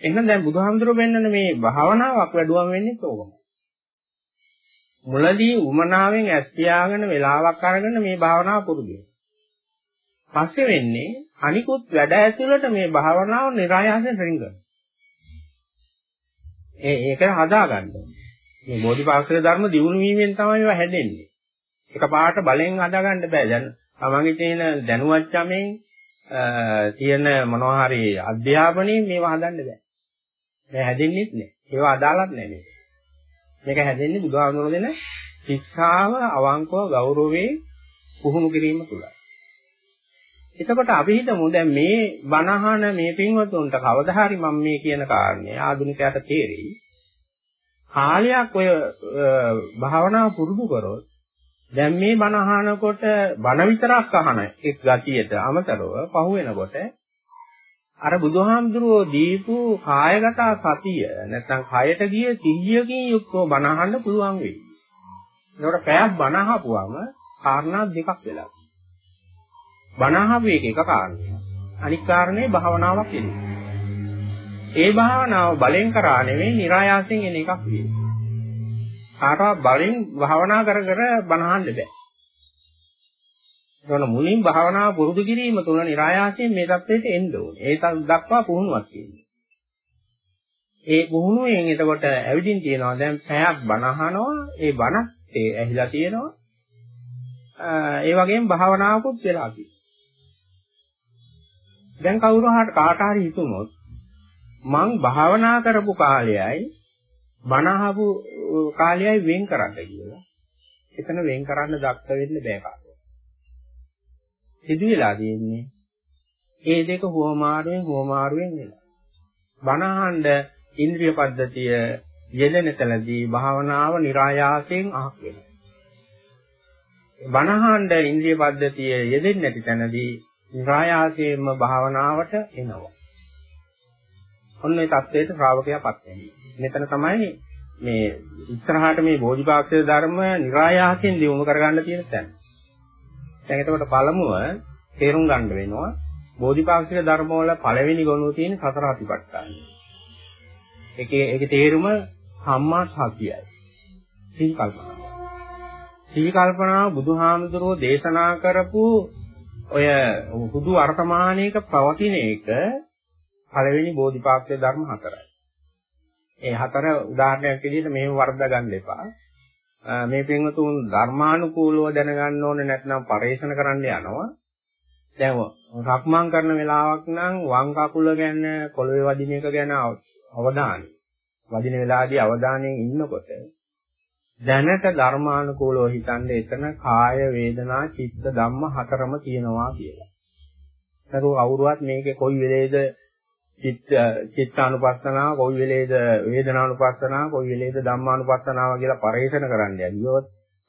එහෙනම් දැන් බුදුහාමුදුරුවෝ වෙන්නන මේ භාවනාවක් වැඩුවම වෙන්නේ කොහොමද? මුලදී උමනාවෙන් ඇස් පියාගෙන වෙලාවක් අරගෙන මේ භාවනාව පුරුදු පස්සේ වෙන්නේ අනිකුත් වැඩ ඇතුළට මේ භාවනාව નિરાයාසයෙන් රිංගන. ඒ ඒක හදාගන්න. මේ බෝධිපාක්ෂික ධර්ම දියුණු වීමෙන් තමයි ඒවා හැදෙන්නේ. එකපාරට බලෙන් හදාගන්න බෑ. දැන් තමන්ගේ තියෙන දැනුවත් යමෙන් තියෙන මොනවා හරි අධ්‍යාපනයේ මේවා හදන්න බෑ. මේ හැදෙන්නේ නැහැ. ඒවා අදාළත් නැහැ මේක. මේක හැදෙන්නේ බුදුහාමුදුරුවෝ දෙන ශික්ෂාව අවංකව ගෞරවයෙන් පුහුණු කිරීම තුලයි. එතකොට අපි හිතමු දැන් මේ බණහන මේ පින්වතුන්ට කවදා හරි මම මේ කියන කාරණේ ආධුනිකයට තේරෙයි. කාලයක් ඔය භාවනාව පුරුදු කරොත් දැන් මේ බණහනකොට බණ විතරක් අහන එක් ගතියට අමතරව පහු වෙනකොට අර බුදුහාමුදුරුවෝ දීපු කායගත සතිය නැත්නම් කයට ගිය සිහියකින් යුක්තව බණ අහන්න පුළුවන් වෙයි. ඒකට පැයක් බණ අහපුවම කාරණා දෙකක් වෙලා. බණ අහපු එක එක කාරණේ. අනික් කාරණේ භාවනාවක් එන්නේ. ඒ භාවනාව බලෙන් කරා නෙවෙයි નિરાයාසයෙන් එන එකක් වෙයි. කාටවත් බලෙන් භාවනා කර කර බණ අහන්න බෑ. ඒවල මුලින් භාවනාව පුරුදු කිරීම තුළ નિરાයාසයෙන් මේ தත්ත්වයට එන්න ඕනේ. ඒ දක්වා පුහුණුවක් කියන්නේ. ඒ පුහුණුවෙන් එතකොට ඇවිදින් තියනවා දැන් පැයක් බනහනවා ඒ බන ඒ ඇහිලා තියෙනවා. ඒ වගේම භාවනාවකුත් වෙලා දැන් කවුරු හරි කාට හරි හිතුනොත් මං භාවනා කරපු කාලයයි බනහපු කාලයයි වෙන් කරන්න කියලා. එතන වෙන් කරන්න දක්ත වෙන්න බෑ. සිදු වෙලා තියෙන්නේ ඒ දෙක හුවමාරුවෙන් හුවමාරුවෙන් වෙනවා. බණහඬ ඉන්ද්‍රිය පද්ධතිය යෙදෙන තැනදී භාවනාව નિરાයාසයෙන් අහක් වෙනවා. බණහඬ ඉන්ද්‍රිය පද්ධතිය යෙදෙන්නේ නැති තැනදී નિરાයාසයෙන්ම භාවනාවට එනවා. ඔන්න ඒ தത്വයට ශ්‍රාවකයාපත් වෙනවා. මෙතන තමයි මේ ඉස්සරහාට මේ බෝධිපාක්ෂික ධර්ම નિરાයාසයෙන් දියුණු කරගන්න තියෙන තැන. දැන් එතකොට පළමුව තේරුම් ගන්න වෙනවා බෝධිපාක්ෂික ධර්ම වල පළවෙනි ගුණය තියෙන සතර අතිපට්ඨාන. ඒකේ ඒකේ තේරුම සම්මා සතියයි. සිහි කල්පනා. සිහි කල්පනා බුදුහාමුදුරෝ දේශනා කරපු ඔය හුදු වර්තමානයේක පවතින එක පළවෙනි බෝධිපාක්ෂික ධර්ම හතරයි. ඒ හතර උදාහරණයක් විදිහට මේව වර්ධා ගන්න එපා. මේ පින්වතුන් ධර්මානුකූලව දැනගන්න ඕනේ නැත්නම් පරේෂණ කරන්න යනවා. දැන් රක්මන් කරන වෙලාවක් නම් වම් කකුල ගැන පොළවේ වදින එක ගැන අවධානය. වදින වෙලාවේදී අවධානයෙන් ඉන්නකොට දැනට ධර්මානුකූලව හිතන්නේ එතන කාය වේදනා චිත්ත ධම්ම හතරම තියෙනවා කියලා. ඒක කවුරුවත් මේකේ කොයි වෙලේද චිත්ත චිත්තානුපස්සනාව කොයි වෙලේද වේදනානුපස්සනාව කොයි වෙලේද ධම්මානුපස්සනාව කියලා පරිශන කරන්න යන්නේ.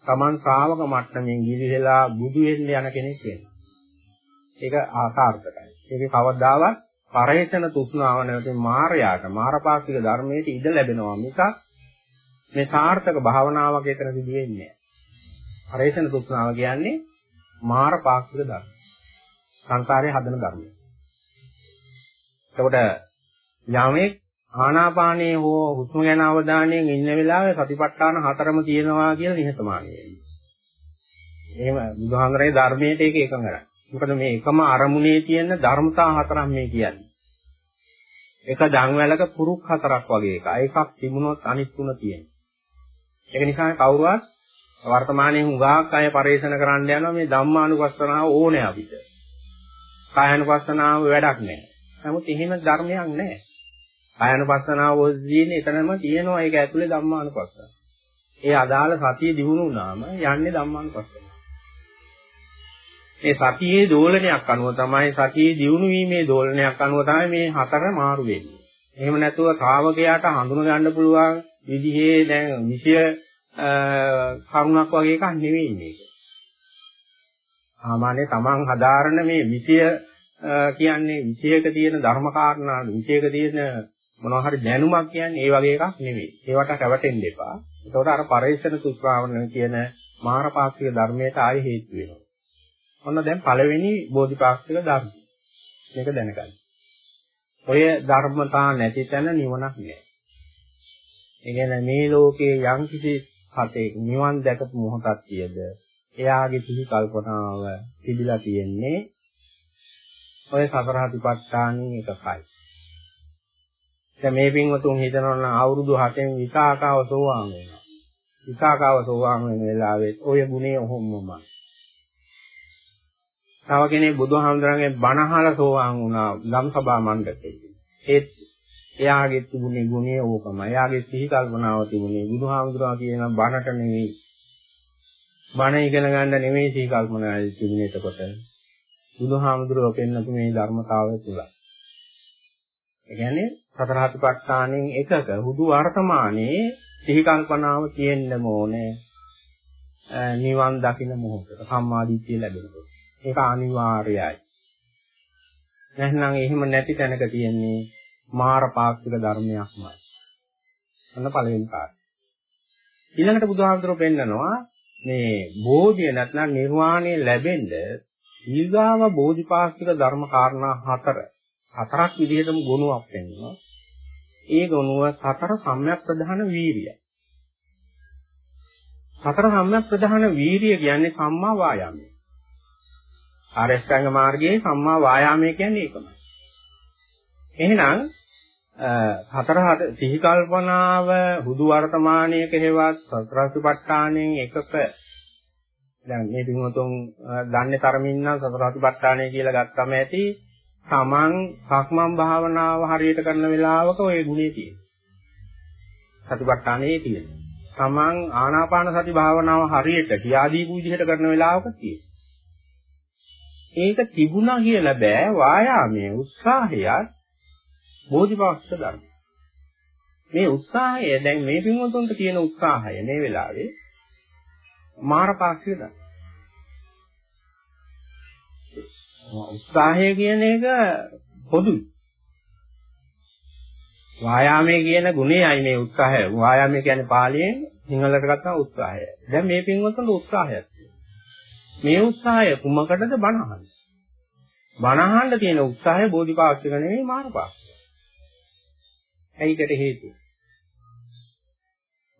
තමන් ශ්‍රාවක මට්ටමින් ගිලිහෙලා බුදු වෙන්න යන කෙනෙක් වෙනවා. ඒක ආසාර්ථකයි. ඒකේ කවදාවත් පරිශන තුෂ්ණාව නැවතින් මායයට මාරපාක්ෂික ධර්මයට ඉඩ ලැබෙනවා මිසක් මේ සාර්ථක භාවනාවක් එතන සිදු වෙන්නේ නැහැ. පරිශන තුෂ්ණාව කියන්නේ මාරපාක්ෂික ධර්ම. සංකාරයේ හදන ධර්මයක්. එතකොට යමෙක් ආනාපානයේ හෝ හුස්ම ගැන අවධානයෙන් ඉන්න වෙලාවේ සතිපට්ඨාන හතරම තියෙනවා කියලා නිහතමානී වෙනවා. එහෙම බුදුහාමරේ ධර්මයට ඒක එකඟයි. මොකද මේ එකම අරමුණේ තියෙන ධර්මතා හතරක් මේ කියන්නේ. එක ධම්වැලක පුරුක් හතරක් වගේ එක. එකක් තිබුණොත් අනිත් තුන තියෙනවා. ඒක නිසා කවුරුවත් වර්තමානයේ හුඟක් අය පරිශන කරන්න යනවා මේ ධම්මානුපස්සනාව ඕනේ අපිට. කායानुපස්සනාව වැඩක් නැහැ. නමුත් එහෙම ධර්මයක් නැහැ. කායानुපස්සනාව ඔස්දීනේ එතනම තියෙනවා ඒක ඇතුලේ ධම්මානුපස්සන. ඒ අදාළ සතිය දිනු වුණාම යන්නේ ධම්මානුපස්සන. මේ සතියේ දෝලනයක් අනුව තමයි සතියේ දිනු වීමේ දෝලනයක් අනුව තමයි මේ හතර මාරු වෙන්නේ. එහෙම නැතුව ශ්‍රාවකයාට හඳුන ගන්න පුළුවන් විදිහේ දැන් විෂය කරුණක් වගේ එකක් නෙවෙයි මේක. සාමාන්‍ය තමන් හදාරන මේ විෂය කියන්නේ විෂයක තියෙන ධර්ම කාරණා විෂයක තියෙන මොනවා හරි දැනුමක් කියන්නේ ඒ වගේ එකක් නෙවෙයි. ඒවට රැවටෙන්න එපා. එතකොට අර පරේෂණ සුත්‍රාවණ කියන මාරපාක්ෂික ධර්මයට ආයෙ හේතු වෙනවා. ඔන්න දැන් පළවෙනි බෝධිපාක්ෂික ධර්ම. මේක දැනගන්න. ඔය ධර්මතා නැති තැන නිවනක් නෑ. ඒ කියන්නේ මේ ලෝකයේ යම්කිසි හතේ නිවන් දැකපු මොහොතක් තියද එයාගේ සිහි කල්පනාව තිබිලා තියෙන්නේ ඔය සතර හතිපට්ඨානින් එකකයි. දැන් මේ පින්වතුන් හිතනවා නම් අවුරුදු 7න් විසාකාව සෝවාන් වෙනවා. විසාකාව සෝවාන් වෙන වෙලාවෙත් ඔය ගුණේ ඔහොමමයි. තව කෙනෙක් බුදුහාමුදුරන්ගේ බණ අහලා සෝවාන් වුණා ධම්සභා මණ්ඩපේ. ඒත් එයාගේ තිබුණේ ගුණය ඕකමයි. එයාගේ සිහි කල්පනාව තිබුණේ බුදුහාමුදුරුවෝ කියන බණට නෙවෙයි. බණ ඉගෙන ගන්න නෙවෙයි සිහි කල්පනාව තිබුණේ එතකොට. බුදුහාමුදුරුවෝ පෙන්නපු මේ ධර්මතාවය තුල. ඒ කියන්නේ සතර හතිපට්ඨානෙන් එකක හුදු වර්තමානයේ සිහි කල්පනාව තියෙන්න ඕනේ. නිවන් දකින්න මොහොතට සම්මාදිට්ඨිය ලැබෙනකොට. ඒක අනිවාර්යයි. නැත්නම් එහෙම නැති තැනක තියෙන්නේ මාර පාක්ෂික ධර්මයක්මයි. අන්න පළවෙනි කාරණා. ඊළඟට බුදුහාමුදුරුවෝ පෙන්නනවා මේ බෝධිය නැත්නම් නිර්වාණය ලැබෙන්න ඊගාව බෝධිපාක්ෂික ධර්ම කාරණා හතර හතරක් විදිහටම ගුණයක් වෙනවා. ඒ ගුණුව සතර සම්‍යක් ප්‍රධාන වීරිය. සතර සම්‍යක් ප්‍රධාන වීරිය කියන්නේ සම්මා වායාමය. ආරෂ්ඨාංග මාර්ගයේ සම්මා වායාමය කියන්නේ ඒකමයි. එහෙනම් හතර සිහි කල්පනාව හුදු වර්තමානයක හේවත් සතරාතිපට්ඨානෙන් එකක දැන් මේ පින්වතුන් දන්නේ තරමින් නම් සතරාතිපට්ඨානය කියලා ගත්තම ඇති තමන් සක්මන් භාවනාව හරියට කරන වෙලාවක ওই ගුණේ තියෙනවා සතිපට්ඨානයේ තියෙනවා තමන් ආනාපාන සති භාවනාව හරියට කියාදීපු විදිහට කරන වෙලාවක තියෙනවා ඒක තිබුණා කියලා බෑ වායාමයේ උත්සාහයත් බෝධිපාක්ෂ ධර්ම. මේ උත්සාහය දැන් මේ පින්වතුන්ට තියෙන උත්සාහය මේ වෙලාවේ මාරපාක්ෂික ධර්ම. උත්සාහය කියන එක පොදුයි. වායාමයේ කියන ගුණයයි මේ උත්සාහය. වායාමය කියන්නේ පාලියෙන් සිංහලට ගත්තා උත්සාහය. දැන් මේ පින්වතුන්ට උත්සාහයක් මේ උත්සාහය කුමකටද බණහන්න? බණහන්න තියෙන උත්සාහය බෝධිපාක්ෂික නෙවෙයි මානපාක්ෂික. ඇයිකට හේතුව?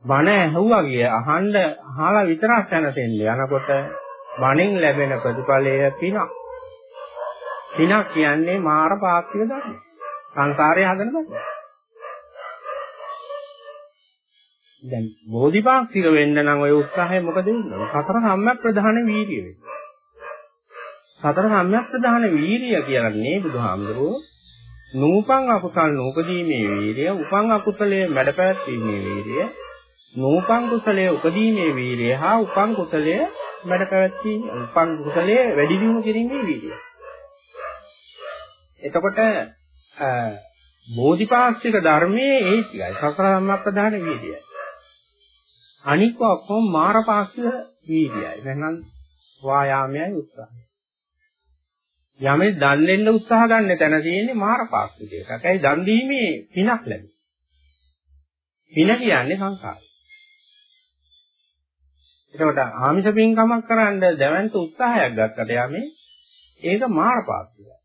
බණ ඇහුවා කිය අහන්න අහලා විතරක් දැනතෙන්නේ යනකොට බණෙන් ලැබෙන ප්‍රතිඵලය පිනක්. පිනක් කියන්නේ මාර පාක්ෂික ධර්ම. සංසාරේ හදන ධර්ම. දැන් බෝධිපාක්ෂික වෙන්න නම් ඔය උත්සාහය මොකද වෙන්නේ? සතර සම්‍යක් ප්‍රධාන වීර්යය වෙන්න. සතර සම්‍යක් ප්‍රධාන වීර්යය කියන්නේ බුදුහාමුදුරුවෝ නූපං අකුසල් නූපදීමේ වීරිය, උපං අකුසලයේ මැඩපැවැත්වීමේ වීරිය, නූපං කුසලයේ උපදීමේ වීරිය හා උපං කුසලයේ මැඩපැවැත්වීම, උපං කුසලයේ වැඩි දියුණු කිරීමේ වීරිය. එතකොට බෝධිපාක්ෂික ධර්මයේ ඒ ටිකයි සතර සම්ප්‍රදාන වීර්යයි. අනික ඔක්කොම මාරපාක්ෂික වීර්යයි. නැත්නම් වායාමයයි උත්සාහය. යමෙක් දන් දෙන්න උත්සාහ ගන්න තැන තියෙන්නේ මාරපාක්ෂික එකක්. ඒයි දන් දීමේ පිනක් ලැබෙනවා. පින කියන්නේ සංසාරය. එතකොට ආමිෂ පින්කමක් කරන්න දැවැන්ත උත්සාහයක් ගත්තට යමේ ඒක මාරපාක්ෂිකයි.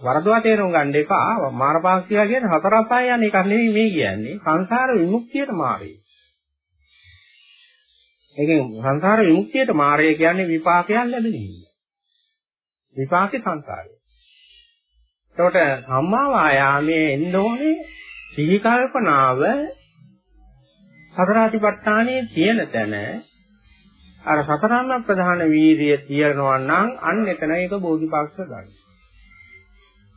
වරදවා තේරුම් ගන්න එපා මාරපාක්ෂිකය කියන්නේ හතර අපාය යන එකක් නෙවෙයි මේ කියන්නේ සංසාර විමුක්තියට මාරේ. ඒකෙන් සංසාර විමුක්තියට මාරය කියන්නේ විපාකයන් ලැබෙන හිඳ. විපාකේ සංසාරය. එතකොට සම්මා වායාමයේ එන්න ඕනේ සිහි කල්පනාව සතරාතිපට්ඨානයේ තියෙන තැන අර සතරාම ප්‍රධාන වීර්යය තියනවා නම් අන්න එතන ඒක බෝධිපාක්ෂ ගන්න.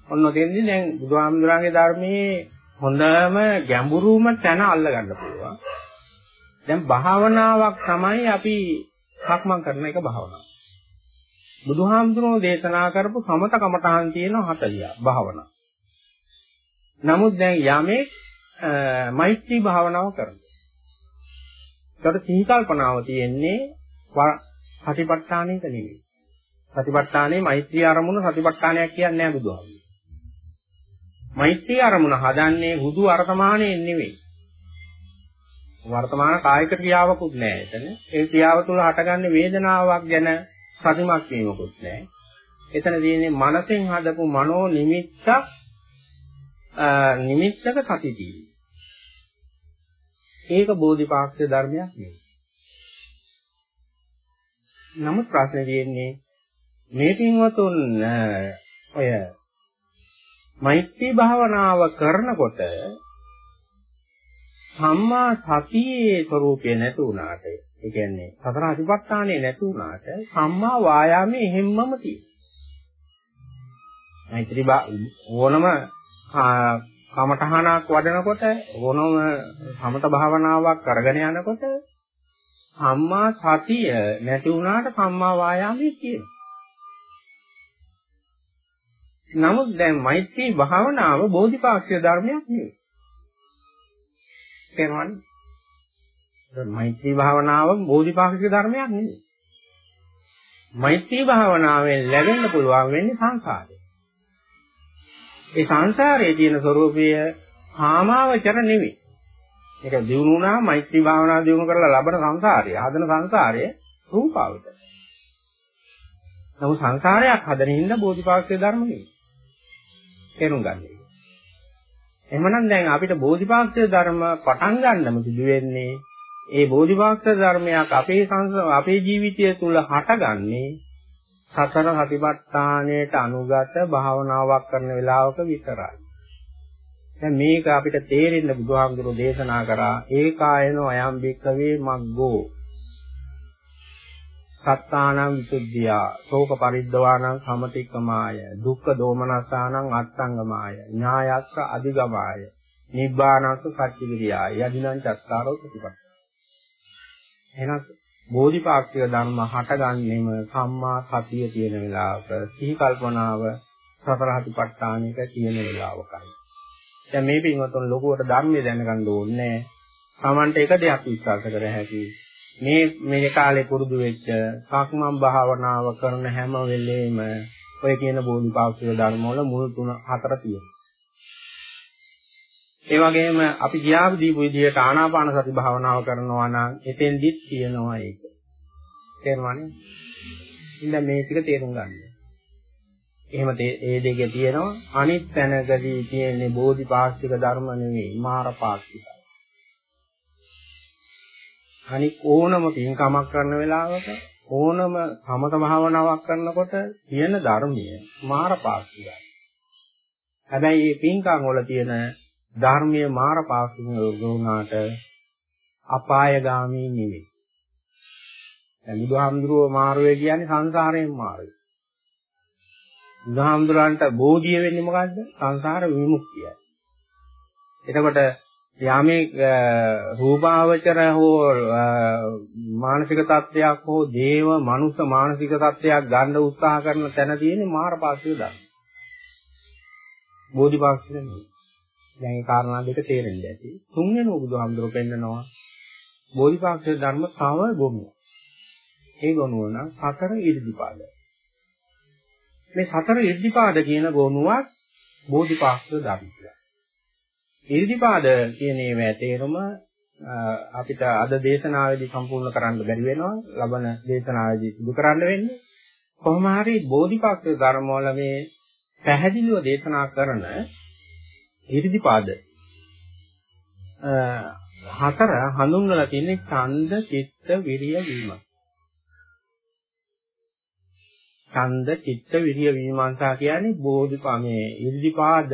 ඔන්න දෙන්නේ දැන් බුදුහාමුදුරන්ගේ ධර්මයේ හොඳම ගැඹුරුම තැන අල්ල ගන්න පුළුවන්. දැන් භාවනාවක් තමයි අපි සක්මන් කරන එක භාවනාව. බුදුහාමුදුරුවෝ දේශනා කරපු සමත කමඨහන් තියෙන 40 භාවනා. නමුත් දැන් යමේ මෛත්‍රී භාවනාව කරනවා. ඒකට සිහි කල්පනාව තියෙන්නේ සතිපට්ඨානෙක නෙවෙයි. සතිපට්ඨානේ මෛත්‍රී අරමුණ සතිපට්ඨානයක් කියන්නේ නැහැ බුදුහාමුදුරුවෝ. මෛත්‍රී අරමුණ හදන්නේ හුදු අර්ථමානයෙන් නෙවෙයි. වර්තමාන කායික ක්‍රියාවකුත් නැහැ එතන. ඒ ක්‍රියාව තුළ හටගන්නේ වේදනාවක් ගැන සතිමත් වීමකුත් නැහැ. එතන තියෙන්නේ මනසෙන් හදපු මනෝ නිමිත්තක් නිමිත්තක සතිතියි. ඒක බෝධිපාක්ෂ ධර්මයක් නෙවෙයි. නමුත් ප්‍රශ්නේ තියෙන්නේ මේ පින්වතුන් ඔය මෛත්‍රී භාවනාව කරනකොට සම්මා සතියේ ස්වરૂපය නැති වුණාට ඒ කියන්නේ සතර අතිපට්ඨානේ නැති වුණාට සම්මා වායාමයේ හැමම තියෙනවා. මෛත්‍රී ඕනම කමඨහනක් වඩනකොට ඕනම සමත භාවනාවක් කරගෙන යනකොට සම්මා සතිය නැති වුණාට සම්මා වායාමයේ තියෙනවා. නමුත් දැන් මෛත්‍රී භාවනාව බෝධිපාක්ෂික ධර්මයක් නෙවෙයි. තේරෙනවද? මෛත්‍රී භාවනාව බෝධිපාක්ෂික ධර්මයක් නෙවෙයි. මෛත්‍රී භාවනාවෙන් ලැබෙන්න පුළුවන් වෙන්නේ සංසාරේ. ඒ සංසාරයේ තියෙන ස්වરૂපය කාමාවචර නෙවෙයි. ඒක දිනු වුණා මෛත්‍රී භාවනාව දිනු කරලා ලබන සංසාරය, හදන සංසාරය රූපාවචර. නමුත් සංසාරයක් හදන හින්දා බෝධිපාක්ෂික ධර්ම නෙවෙයි. තේරුම් ගන්න. එහෙමනම් දැන් අපිට බෝධිපාක්ෂික ධර්ම පටන් ගන්නම සිදු වෙන්නේ ඒ බෝධිපාක්ෂික ධර්මයක් අපේ අපේ ජීවිතය තුළ හටගන්නේ සතර හතිපට්ඨානයට අනුගත භාවනාවක් කරන වෙලාවක විතරයි. දැන් මේක අපිට තේරෙන්න බුදුහාමුදුරෝ දේශනා කරා ඒකායනෝ අයම් බික්කවේ මග්ගෝ සත්තානං විසුද්ධියා ශෝක පරිද්දවානං සමතික්කමාය දුක්ඛ දෝමනසානං අත්තංගමාය ඥායස්ස අධිගමාය නිබ්බානස්ස සච්චිවිරියාය යදිනං චත්තාරෝ ප්‍රතිපත්ති එහෙනම් බෝධිපාක්ෂික ධර්ම හටගන්නේම සම්මා සතිය තියෙන වෙලාවක සිහි කල්පනාව සතර හතිපට්ඨානික තියෙන වෙලාවකයි. දැන් මේ පින්වතුන් ලොකුවට ධර්මය දැනගන්න ඕනේ. තමන්ට එක දෙයක් විශ්වාස කර හැකියි මේ මේ කාලේ පුරුදු වෙච්ච සක්මන් භාවනාව කරන හැම වෙලේම ඔය කියන බෝධිපාක්ෂික ධර්ම වල මුල් තුන හතර තියෙනවා. ඒ වගේම අපි ගියාපු දීපු විදිහට ආනාපාන සති භාවනාව කරනවා නම් එතෙන්දිත් කියනවා ඒක. තේරුණානේ? ඉතින් මේ ටික තේරුම් ගන්න. එහෙම ඒ දෙකේ තියෙනවා අනිත් තැනකදී තියෙන්නේ බෝධිපාක්ෂික ධර්ම නෙවෙයි මාරපාක්ෂිකයි. අනික ඕනම පින්කමක් කරන වෙලාවක ඕනම සමත භාවනාවක් කරනකොට තියෙන ධර්මීය මාරපාක්ෂිකයි. හැබැයි මේ පින්කම් වල තියෙන ධර්මීය මාරපාක්ෂික වුණාට අපායগামী නෙවෙයි. දැන් බුදුහාමුදුරුවෝ මාරුවේ කියන්නේ සංසාරයෙන් මාරුවේ. බුදුහාමුදුරන්ට බෝධිය වෙන්නේ මොකද්ද? සංසාර විමුක්තියයි. එතකොට යමේ රූපාවචර හෝ මානසික තත්ත්වයක් හෝ දේව මනුස්ස මානසික තත්ත්වයක් ගන්න උත්සාහ කරන තැන තියෙන්නේ මාරපාක්ෂික ධර්ම. බෝධිපාක්ෂික නෙවෙයි. දැන් මේ කාරණා දෙක තේරෙන්න ඇති. තුන්වෙනි බුදුහාමුදුරුවෝ පෙන්නනවා බෝධිපාක්ෂික ධර්ම තව ගොනු. ඒ ගොනුව නම් සතර ඉර්ධිපාද. මේ සතර ඉර්ධිපාද කියන ගොනුවක් බෝධිපාක්ෂික ධර්ම කියලා. ඉර්ධිපාද කියන ඒවා තේරුම අපිට අද දේශනාවේදී සම්පූර්ණ කරන්න බැරි වෙනවා. ලබන දේශනාවේදී සිදු කරන්න වෙන්නේ. කොහොම හරි බෝධිපාක්ෂ ධර්මවල මේ පැහැදිලිව දේශනා කරන ඉර්ධිපාද හතර හඳුන්වලා තියෙන්නේ ඡන්ද, චිත්ත, විරිය, වීම. ඡන්ද, චිත්ත, විරිය, විමර්ශා කියන්නේ බෝධිපාමේ ඉර්ධිපාද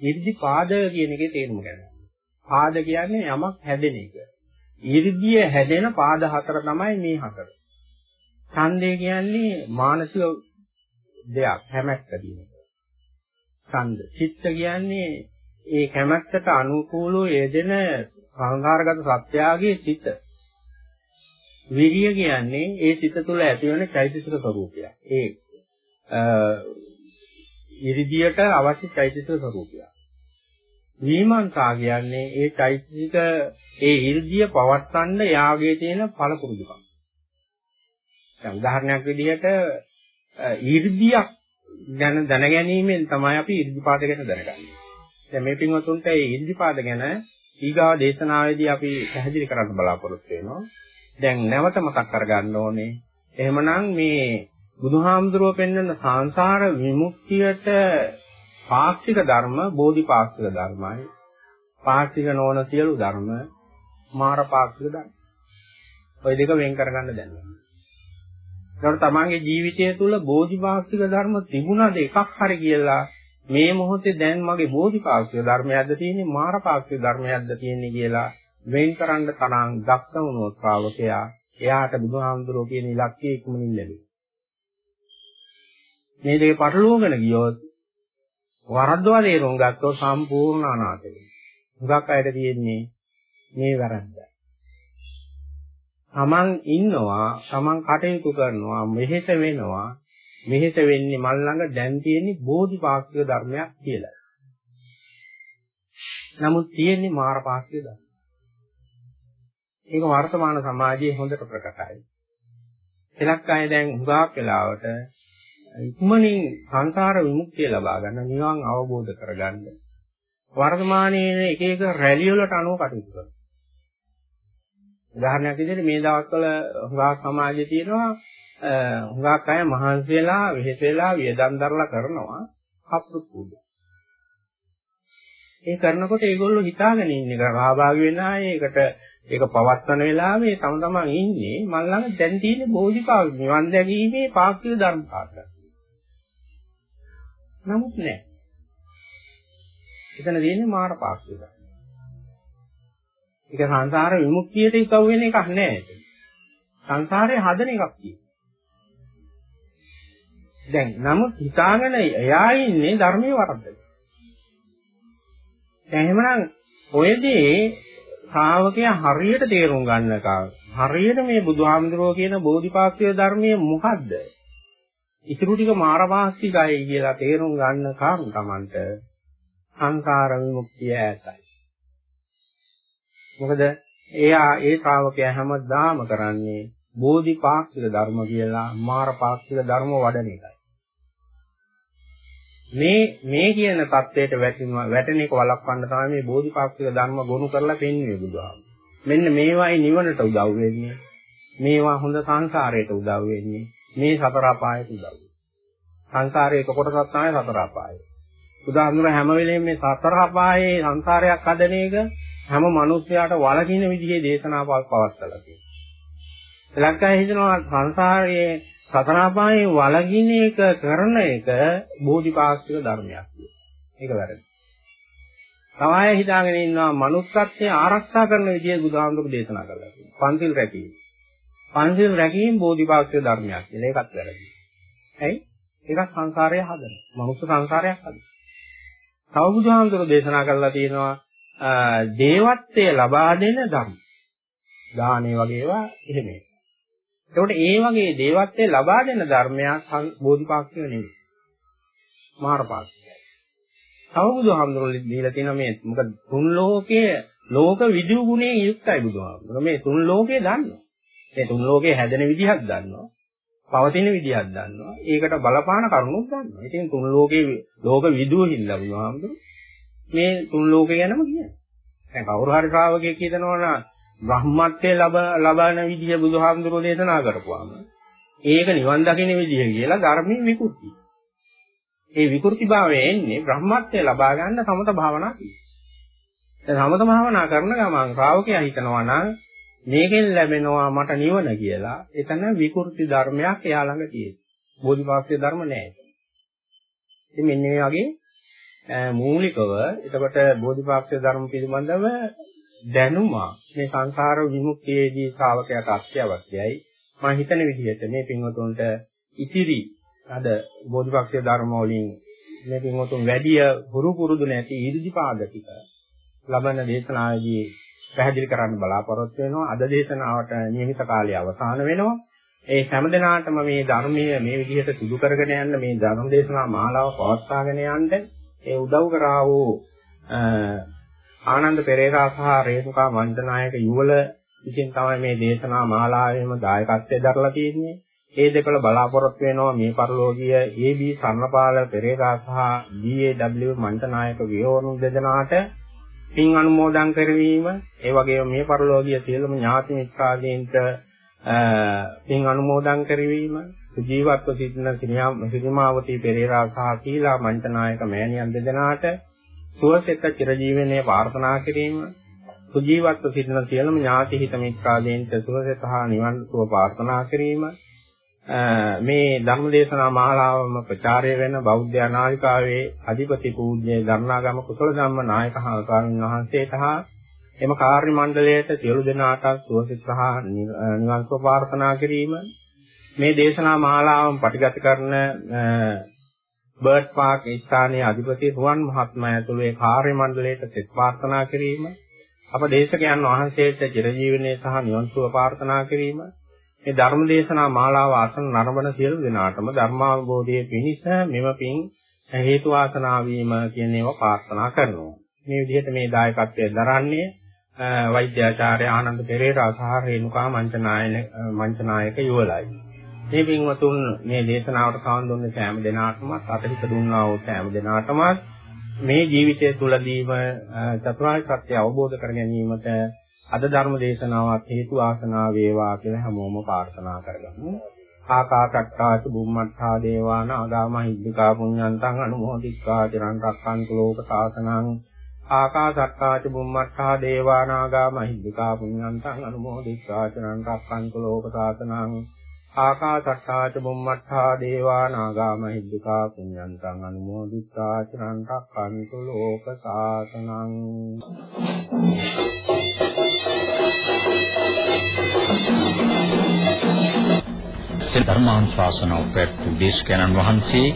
ඉර්ධිපාද කියන එකේ තේරුම ගන්න. පාද කියන්නේ යමක් හැදෙන එක. ඉර්ධිය හැදෙන පාද හතර තමයි මේ හතර. ඡන්දය කියන්නේ මානසික දෙයක් හැමැක්ක කියන එක. ඡන්ද. චිත්ත කියන්නේ ඒ කැමැත්තට අනුකූලව යෙදෙන සංඛාරගත සත්‍යාගයේ සිත. විරිය කියන්නේ ඒ සිත තුළ ඇතිවන චෛතසික ස්වરૂපයක්. ඒ ඉරිදියට අවශ්‍ය චෛතසික ස්වરૂපයක්. විමංශා කියන්නේ ඒ චෛතසික ඒ ඉරිදිය පවත්වන්න යාගයේ තියෙන පළපුරුදුකම්. දැන් උදාහරණයක් විදිහට ඉරිදියක් ගැන දැනගැනීමෙන් තමයි අපි ඉරිදිපාද ගැන දැනගන්නේ. දැන් මේ පින්වතුන්ට ඒ ඉරිදිපාද ගැන ඊගාව දේශනාවේදී අපි පැහැදිලි කරන්න බලාපොරොත්තු වෙනවා. දැන් නැවත මතක් කරගන්න ඕනේ. එහෙමනම් මේ බුදුහාමුදුරුව පෙන්වන සංසාර විමුක්තියට පාක්ෂික ධර්ම බෝධිපාක්ෂික ධර්මයි. පාක්ෂික නොවන සියලු ධර්ම මාර පාක්ෂික ධර්ම. ওই දෙක වෙන් කරගන්න දැනෙනවා. ඒකට තමන්ගේ ජීවිතය තුළ බෝධිපාක්ෂික ධර්ම තිබුණාද එකක් හරි කියලා මේ මොහොතේ දැන් මගේ බෝධිපාක්ෂික ධර්මයක්ද තියෙන්නේ මාරපාක්ෂික ධර්මයක්ද තියෙන්නේ කියලා වෙන් කරන්න තරම් දක්ෂ වුණොත් ශ්‍රාවකයා එයාට බුදුහාමුදුරුවෝ කියන ඉලක්කය ඉක්මනින් ලැබෙයි. මේ දෙක පටලවාගෙන ගියොත් වරද්දවා තේරුම් ගත්තොත් සම්පූර්ණ අනාථ වෙනවා. හුඟක් අයට තියෙන්නේ මේ වැරද්ද. තමන් ඉන්නවා, තමන් කටයුතු කරනවා, මෙහෙත වෙනවා, මෙහෙත වෙන්නේ මල් ළඟ දැන් තියෙන්නේ බෝධිපාක්ෂික ධර්මයක් කියලා. නමුත් තියෙන්නේ මාරපාක්ෂික ධර්ම. ඒක වර්තමාන සමාජයේ හොඳට ප්‍රකටයි. එලක් අය දැන් හුඟක් වෙලාවට ඉක්මනින් සංසාර විමුක්තිය ලබා ගන්න නිවන් අවබෝධ කරගන්න වර්තමානයේ එක එක රැලි වලට අනුව කටයුතු කරනවා. උදාහරණයක් විදිහට මේ දවස්වල හුඟක් සමාජයේ තියෙනවා හුඟක් අය මහන්සි වෙලා වෙහෙස වෙලා වියදම් දරලා කරනවා කප්පුත් පූජා. ඒ කරනකොට ඒගොල්ලෝ හිතාගෙන ඉන්නේ සහභාගී වෙන අය ඒකට ඒක පවත්වන වෙලාවේ තම තමන් ඉන්නේ මල් ළඟ දැන් තියෙන බෝධිපාක් නිවන් දැකීමේ පාක්ෂික ධර්ම පාඩක. නමුත් නෑ. එතන තියෙන්නේ මාර පාක්ෂික ධර්ම. ඒක සංසාර විමුක්තියට ඉකව වෙන එකක් නෑ. සංසාරේ හදන එකක් තියෙනවා. දැන් නමුත් හිතාගෙන එයා ඉන්නේ ධර්මයේ වරද්දක. දැන් එහෙමනම් ඔයදී ශ්‍රාවකයා හරියට තේරුම් ගන්නකම් හරියට මේ බුදුහාමුදුරුවෝ කියන බෝධිපාක්ෂික ධර්මයේ මොකද්ද? ඉතුරු ටික මාරවාසිකයි කියලා තේරුම් ගන්න කාරණා තමන්ට සංකාර විමුක්තිය ඇතයි. මොකද එයා ඒ ශ්‍රාවකයා හැමදාම කරන්නේ බෝධිපාක්ෂික ධර්ම කියලා මාරපාක්ෂික ධර්ම වඩන එකයි. මේ මේ කියන தത്വයට වැටෙන වැටෙන එක වළක්වන්න තමයි මේ බෝධිපාක්ෂික ධර්ම ගොනු කරලා පෙන්වන්නේ බුදුහාම. මෙන්න මේවායි නිවනට උදව් වෙන්නේ. මේවා හොඳ සංසාරයට උදව් වෙන්නේ. මේ සතර අපායට උදව් වෙන්නේ. සංසාරයේ එක කොටසක් තමයි සතර අපාය. උදාහරණ හැම වෙලෙම මේ සතර අපායේ සංසාරයක් හදන එක හැම මිනිස්යාට වළකින විදිහේ දේශනා පවත්වලා තියෙනවා. එලක්කයි හිතනවා සංසාරයේ සතරපායේ වලගින එක කරන එක බෝධිපාක්ෂික ධර්මයක් ඒක වැරදි. තමයි හිතාගෙන ඉන්නවා manussත්වයේ ආරක්ෂා කරන විදිය බුදුහාමුදුරු දේශනා කළා කියලා. පන්සිල් රැකීම. පන්සිල් රැකීම බෝධිපාක්ෂික ධර්මයක් කියලා ඒකත් වැරදි. ඇයි? ඒකත් සංසාරය හදන. මනුස්ස සංසාරයක් හදන. තව බුදුහාමුදුරු දේශනා කළා තියෙනවා දේවත්වයේ ලබා දෙන ධර්ම. දානේ වගේ ඒවා එහෙමයි. එතකොට ඒ වගේ දේවත්වයේ ලබා දෙන ධර්මයක් බෝධිපාක්ෂික නෙවෙයි. මාරපාක්ෂිකයි. තව බුදුහාමුදුරුවෝ දීලා තියෙන මේ මොකද තුන් ලෝකයේ ලෝක විදු ගුණයෙන් යුක්තයි බුදුහාමුදුරුවෝ. මේ තුන් ලෝකේ දන්නවා. මේ තුන් ලෝකේ හැදෙන විදිහක් දන්නවා. පවතින විදිහක් දන්නවා. ඒකට බලපාන කරුණුත් දන්නවා. ඉතින් තුන් ලෝකේ ලෝක විදුව හින්දා බුදුහාමුදුරුවෝ මේ තුන් ලෝකේ ගැනම කියන්නේ. දැන් කවුරු හරි ශ්‍රාවකයෙක් කියනවා නම් බ්‍රහ්මත්වයේ ලබ ලබන විදිය බුදුහාමුදුරෝ දේශනා කරපුවාම ඒක නිවන් දකින්න විදිය කියලා ධර්මයේ විකෘති. ඒ විකෘතිභාවය එන්නේ බ්‍රහ්මත්වයේ ලබා ගන්න සමත භාවනා දැන් සමත භාවනා කරන ගමන් ශ්‍රාවකයා හිතනවා නම් මේකෙන් ලැබෙනවා මට නිවන කියලා එතන විකෘති ධර්මයක් එයා ළඟ තියෙනවා. බෝධිපාක්ෂික ධර්ම නැහැ. ඉතින් මෙන්න මේ වගේ මූලිකව එතකොට බෝධිපාක්ෂික ධර්ම පිළිබඳව දැනුම මේ සංසාර විමුක්තියේදී ශ්‍රාවකයාට අත්‍යවශ්‍යයි. මම හිතන විදිහට මේ පින්වතුන්ට ඉතිරි අද බෝධිපක්ෂ ධර්ම වලින් මේ පින්වතුන් වැඩි හුරු පුරුදු නැති 이르දිපාද ටික ලබන දේශනාවේදී පැහැදිලි කරන්න බලාපොරොත්තු වෙනවා. අද දේශනාවට නියමිත කාලය අවසන් වෙනවා. ඒ හැම දිනාටම මේ ධර්මයේ මේ විදිහට සිදු කරගෙන යන්න මේ ධර්ම දේශනා මාලාව පවත්වාගෙන යන්න ඒ උදව් කරා වූ ආනන්ද පෙරේරා සහ රේණුකා මණ්ඩනායක යුවල විසින් තමයි මේ දේශනා මාලාවේම දායකත්වයෙන් දරලා තියෙන්නේ. ඒ දෙකල බලාපොරොත්තු වෙනවා මේ පරිලෝකීය AB සර්ණපාල පෙරේරා සහ BAW මණ්ඩනායක වියෝණු දෙදෙනාට පින් අනුමෝදන් කරවීම ඒ වගේම මේ පරිලෝකීය සියලුම ඥාති මිත්‍රාදීන්ට පින් අනුමෝදන් කරවීම ජීවත්ව සිටින සිරිමාවතී පෙරේරා සහ සීලා මන්තනායක මෑණියන් දෙදෙනාට සුවසෙත චිරජීවනයේ ප්‍රාර්ථනා කිරීම සුජීවත්ව සිටින සියලුම ඥාති හිත මිත්‍රාදීන්ට සුවසෙත හා නිවන් සුව ප්‍රාර්ථනා කිරීම මේ ධර්මදේශනා මාලාවම ප්‍රචාරය වෙන බෞද්ධ නාලිකාවේ අධිපති පූජ්‍ය ධර්ණාගම කුසල ධම්ම නායක හාමුදුරන් වහන්සේට හා එම කාර්ය මණ්ඩලයට සියලු දෙනාට සුවසිත සහ නිවන් සුව ප්‍රාර්ථනා කිරීම. මේ දේශනා මාලාවම පටිගත කරන බර්ඩ් පාක් ස්ථානයේ අධිපති රුවන් මහත්මයා ඇතුළු ඒ කාර්ය මණ්ඩලයට සෙත් ප්‍රාර්ථනා කිරීම. අප දේශකයන් වහන්සේට චිරජීවනයේ සහ නිවන් සුව ප්‍රාර්ථනා කිරීම. මේ ධර්ම දේශනා මාලාව ආසන නරඹන සියලු දෙනාටම ධර්මාවබෝධයේ පිණිස මෙම පින් හේතු වාසනා වීම කියන ඒවා ප්‍රාර්ථනා කරනවා. මේ විදිහට මේ දායකත්වයේ දරන්නේ වෛද්‍යාචාර්ය ආනන්ද පෙරේරා සහ රේණුකා මංචනායක මංචනායක යුවලයි. මේ පින්වතුන් මේ දේශනාවට සම්බන්ධ දුන්න සෑම දෙනාටම අතහිත දුන්නා වූ සෑම දෙනාටම මේ ජීවිතය තුළදීම චතුරාර්ය සත්‍ය අවබෝධ කර ගැනීමට අද ධර්ම දේශනාවත් හේතු ආසනාව වේවා කියලා හැමෝම ප්‍රාර්ථනා කරගන්න. ආකාශට්ටාච බුම්මට්ටා දේවාන ආගාමහිද්దికා පුඤ්ඤන්තං අනුමෝදිත්වා චිරන් රක්ඛන්තු ලෝක සාසනං. ආකාශට්ටාච බුම්මට්ටා දේවාන ආගාමහිද්దికා පුඤ්ඤන්තං අනුමෝදිත්වා චිරන් රක්ඛන්තු ලෝක සාසනං. ආකාශට්ටාච බුම්මට්ටා දේවාන ආගාමහිද්దికා පුඤ්ඤන්තං අනුමෝදිත්වා චිරන් රක්ඛන්තු ලෝක සාසනං. ධර්මානුශාසනාව පැවැත්වූ දේශකයන්න් වහන්සේ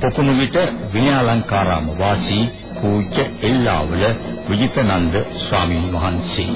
පොකුණු විට විනයාලංකාරාම වාසී පූජ්‍ය එල්ලාවල විජිතනන්ද ස්වාමීන් වහන්සේ